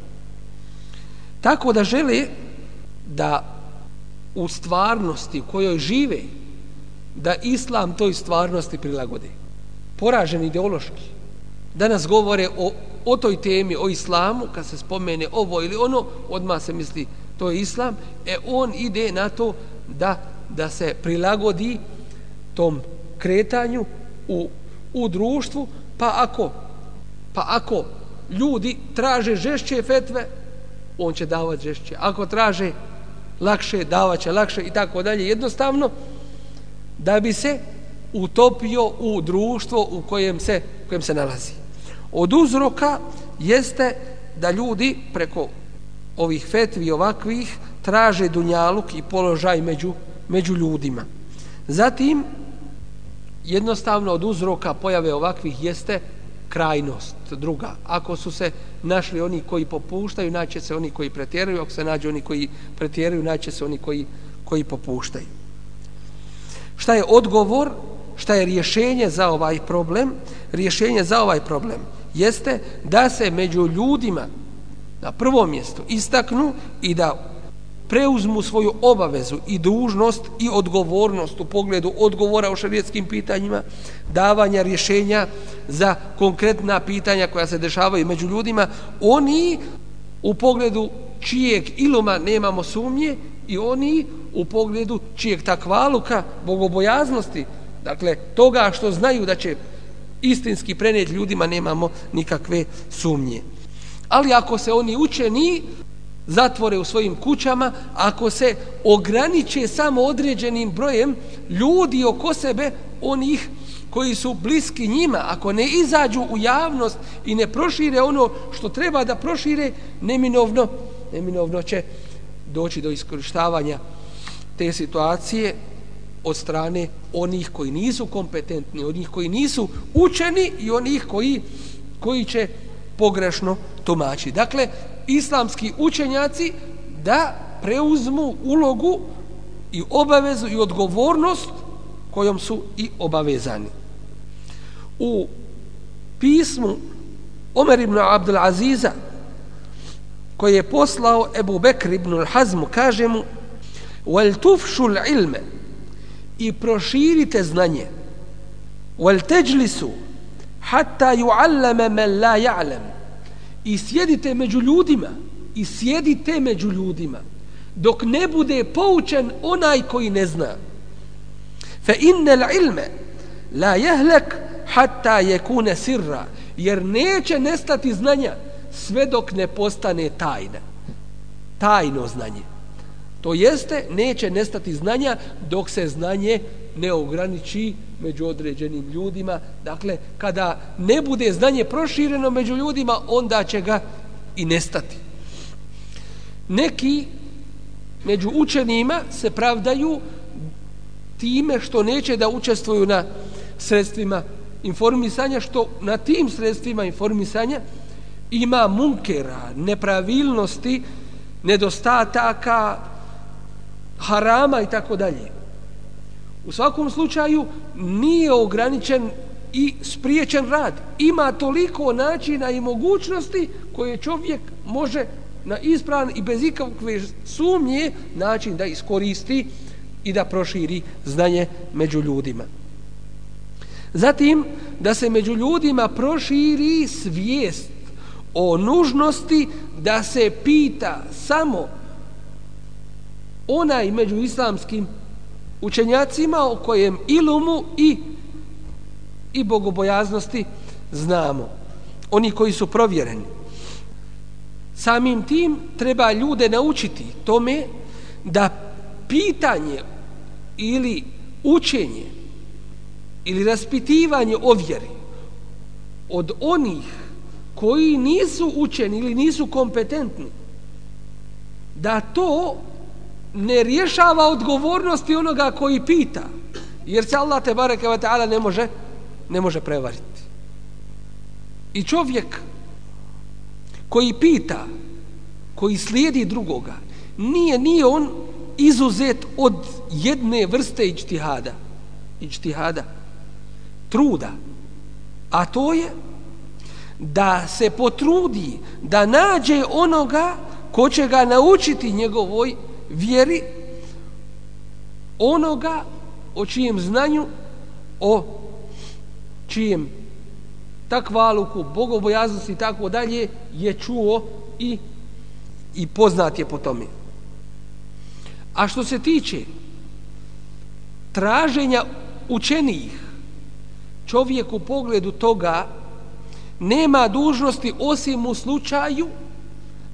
B: Tako da žele da u stvarnosti u kojoj žive da islam toj stvarnosti prilagode. Poraženi ideološki. Danas govore o, o toj temi, o islamu, kad se spomene ovo ili ono, odma se misli to je islam, e on ide na to da, da se prilagodi tom kretanju u, u društvu, pa ako, pa ako ljudi traže žešće fetve, on će davati žešće. Ako traže lakše, davaće lakše i tako dalje. Jednostavno, da bi se utopio u društvo u kojem se, u kojem se nalazi. Od uzroka jeste da ljudi preko ovih fetvi ovakvih traže dunjaluk i položaj među, među ljudima. Zatim, jednostavno od uzroka pojave ovakvih jeste krajnost druga. Ako su se našli oni koji popuštaju, naće se oni koji pretjeraju, ako se nađe oni koji pretjeraju, naće se oni koji, koji popuštaju. Šta je odgovor, šta je rješenje za ovaj problem? Rješenje za ovaj problem jeste da se među ljudima na prvom mjestu istaknu i da preuzmu svoju obavezu i dužnost i odgovornost u pogledu odgovora o šarijetskim pitanjima, davanja rješenja za konkretna pitanja koja se dešavaju među ljudima, oni u pogledu čijeg iluma nemamo sumnje i oni u pogledu čijeg takvaluka, bogobojaznosti, dakle toga što znaju da će istinski prenijeti ljudima nemamo nikakve sumnje. Ali ako se oni učeni, zatvore u svojim kućama, ako se ograniče samo određenim brojem ljudi oko sebe, onih koji su bliski njima, ako ne izađu u javnost i ne prošire ono što treba da prošire, neminovno, neminovno će doći do iskorištavanja te situacije od strane onih koji nisu kompetentni, onih koji nisu učeni i onih koji, koji će pogrešno tumači. Dakle, islamski učenjaci da preuzmu ulogu i obavezu i odgovornost kojom su i obavezani. U pismu Omer ibn Abdul Aziza koji je poslao Ebu Bekr ibn Hazmu kaže mu wal tufšu ilme i proširite znanje wal tajlisu hatta yu'allama man la ya'lam i sjedite među ljudima. I sjedite među ljudima. Dok ne bude poučen onaj koji ne zna. Fa innal ilma la yahlak hatta yakuna sirra. Jer neće nestati znanja sve dok ne postane tajna. Tajno znanje. To jeste neće nestati znanja dok se znanje ne ograniči među određenim ljudima. Dakle, kada ne bude znanje prošireno među ljudima, onda će ga i nestati. Neki među učenima se pravdaju time što neće da učestvuju na sredstvima informisanja, što na tim sredstvima informisanja ima munkera, nepravilnosti, nedostataka, harama i tako dalje. U svakom slučaju nije ograničen i spriječen rad. Ima toliko načina i mogućnosti koje čovjek može na ispravan i bez ikakve sumnje način da iskoristi i da proširi znanje među ljudima. Zatim, da se među ljudima proširi svijest o nužnosti da se pita samo onaj među islamskim učenjacima o kojem ilumu i i bogobojaznosti znamo. Oni koji su provjereni. Samim tim treba ljude naučiti tome da pitanje ili učenje ili raspitivanje o vjeri od onih koji nisu učeni ili nisu kompetentni da to ne rješava odgovornosti onoga koji pita jer se Allah te bareke ve taala ne može ne može prevariti i čovjek koji pita koji slijedi drugoga nije, nije on izuzet od jedne vrste ičtihada. Ičtihada. Truda. A to je da se potrudi da nađe onoga ko će ga naučiti njegovoj vjeri onoga o čijem znanju o čijem takvaluku, bogobojaznosti i tako dalje je čuo i i poznat je po tome. A što se tiče traženja učenijih, čovjek u pogledu toga nema dužnosti osim u slučaju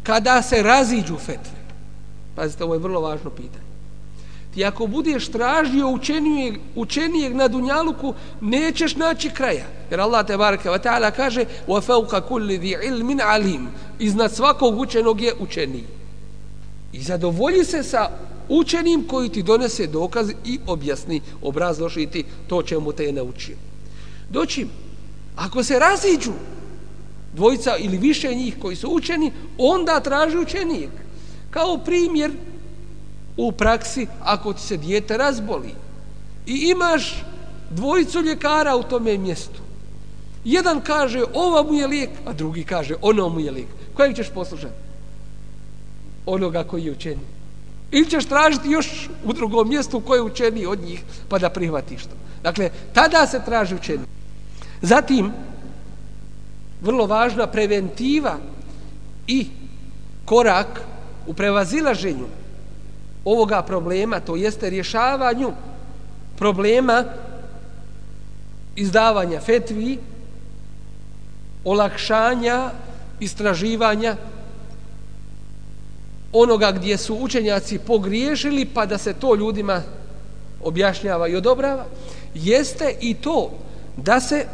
B: kada se raziđu fetve. Pazite, ovo je vrlo važno pitanje. Ti ako budeš tražio učenijeg, učenijeg na Dunjaluku, nećeš naći kraja. Jer Allah te baraka wa ta'ala kaže وَفَوْقَ كُلِّ ذِي عِلْمٍ عَلِيمٍ Iznad svakog učenog je učeniji. I zadovolji se sa učenim koji ti donese dokaz i objasni, obrazloži ti to čemu te je naučio. Doći, ako se raziđu dvojica ili više njih koji su učeni, onda traži učenijeg. Kao primjer, u praksi ako ti se dijete razboli i imaš dvojicu ljekara u tome mjestu. Jedan kaže ova mu je lijek, a drugi kaže ono mu je lijek. Kojeg ćeš poslušati? Onoga koji je učeni. Ili ćeš tražiti još u drugom mjestu koje je učeni od njih pa da prihvatiš to. Dakle, tada se traži učeni. Zatim, vrlo važna preventiva i korak u prevazilaženju ovoga problema, to jeste rješavanju problema izdavanja fetvi, olakšanja, istraživanja onoga gdje su učenjaci pogriješili pa da se to ljudima objašnjava i odobrava, jeste i to da se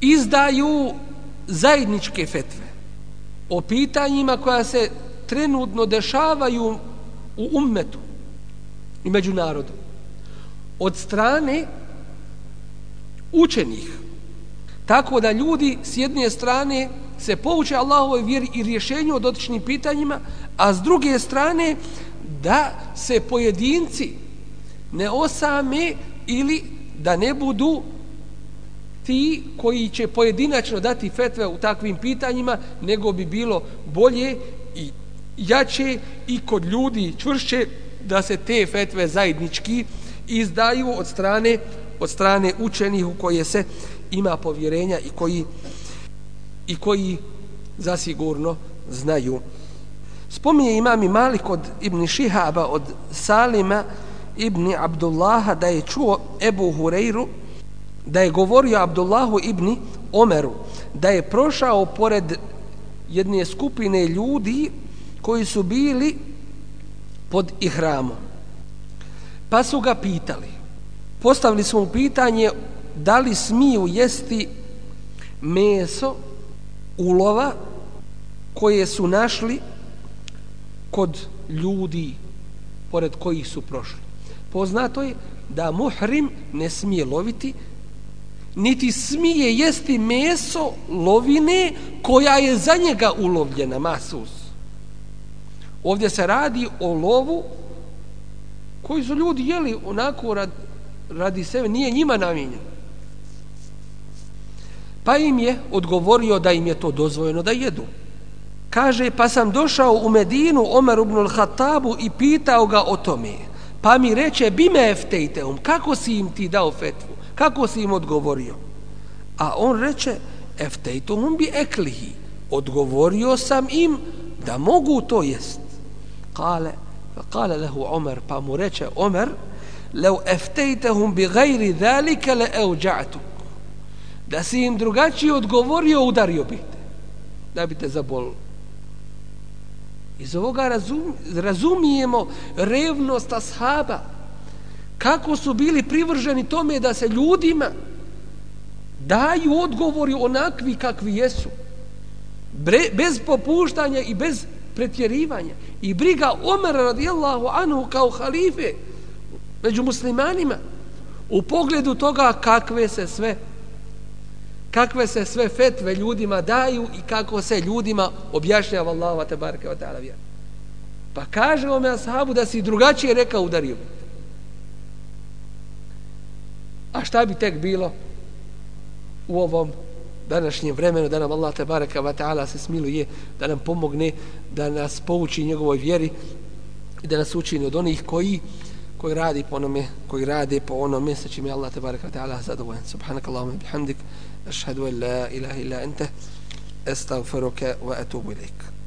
B: izdaju zajedničke fetve. O pitanjima koja se trenutno dešavaju u ummetu i među narodom od strane učenih. Tako da ljudi s jedne strane se pouče Allahovoj vjeri i rješenju o dotičnim pitanjima a s druge strane da se pojedinci ne osame ili da ne budu ti koji će pojedinačno dati fetve u takvim pitanjima nego bi bilo bolje i jače i kod ljudi čvršće da se te fetve zajednički izdaju od strane od strane učenih u koje se ima povjerenja i koji i koji zasigurno znaju. Spominje imam i Malik od Ibn Šihaba od Salima Ibn Abdullaha da je čuo Ebu Hureyru da je govorio Abdullahu Ibn Omeru da je prošao pored jedne skupine ljudi koji su bili pod ihramom. Pa su ga pitali. Postavili smo mu pitanje da li smiju jesti meso ulova koje su našli kod ljudi pored kojih su prošli. Poznato je da muhrim ne smije loviti niti smije jesti meso lovine koja je za njega ulovljena masus. Ovdje se radi o lovu koji su ljudi jeli onako rad, radi sebe, nije njima namijenjen. Pa im je odgovorio da im je to dozvojeno da jedu. Kaže, pa sam došao u Medinu Omer ibn al-Hatabu i pitao ga o tome. Pa mi reče, bime eftejteum, kako si im ti dao fetvu? Kako si im odgovorio? A on reče, eftejteum bi eklihi. Odgovorio sam im da mogu to jest. Kale, kale lehu Omer, pa mu reče Omer, لو افتيتهم بغير ذلك لاوجعتك. Da si im drugačije odgovorio, udario bi te. Da bi te zabolilo. Iz ovoga razum, razumijemo revnost ashaba. Kako su bili privrženi tome da se ljudima daju odgovori onakvi kakvi jesu. Bre, bez popuštanja i bez pretjerivanja i briga Omer radijallahu anhu kao halife među muslimanima u pogledu toga kakve se sve kakve se sve fetve ljudima daju i kako se ljudima objašnjava Allahu te bareke ve taala vjera. Pa kaže ome ashabu da si drugačije rekao udario. A šta bi tek bilo u ovom današnjem vremenu da nam Allah te bareka wa ta'ala se smiluje da nam pomogne da nas pouči njegovoj vjeri i da nas učini od onih koji koji radi po onome koji rade po onome sa čime Allah te bareka wa ta'ala zadovoljan. Subhanakallahumma bihamdik ashhadu an la ilaha illa anta astaghfiruka wa atubu ilaik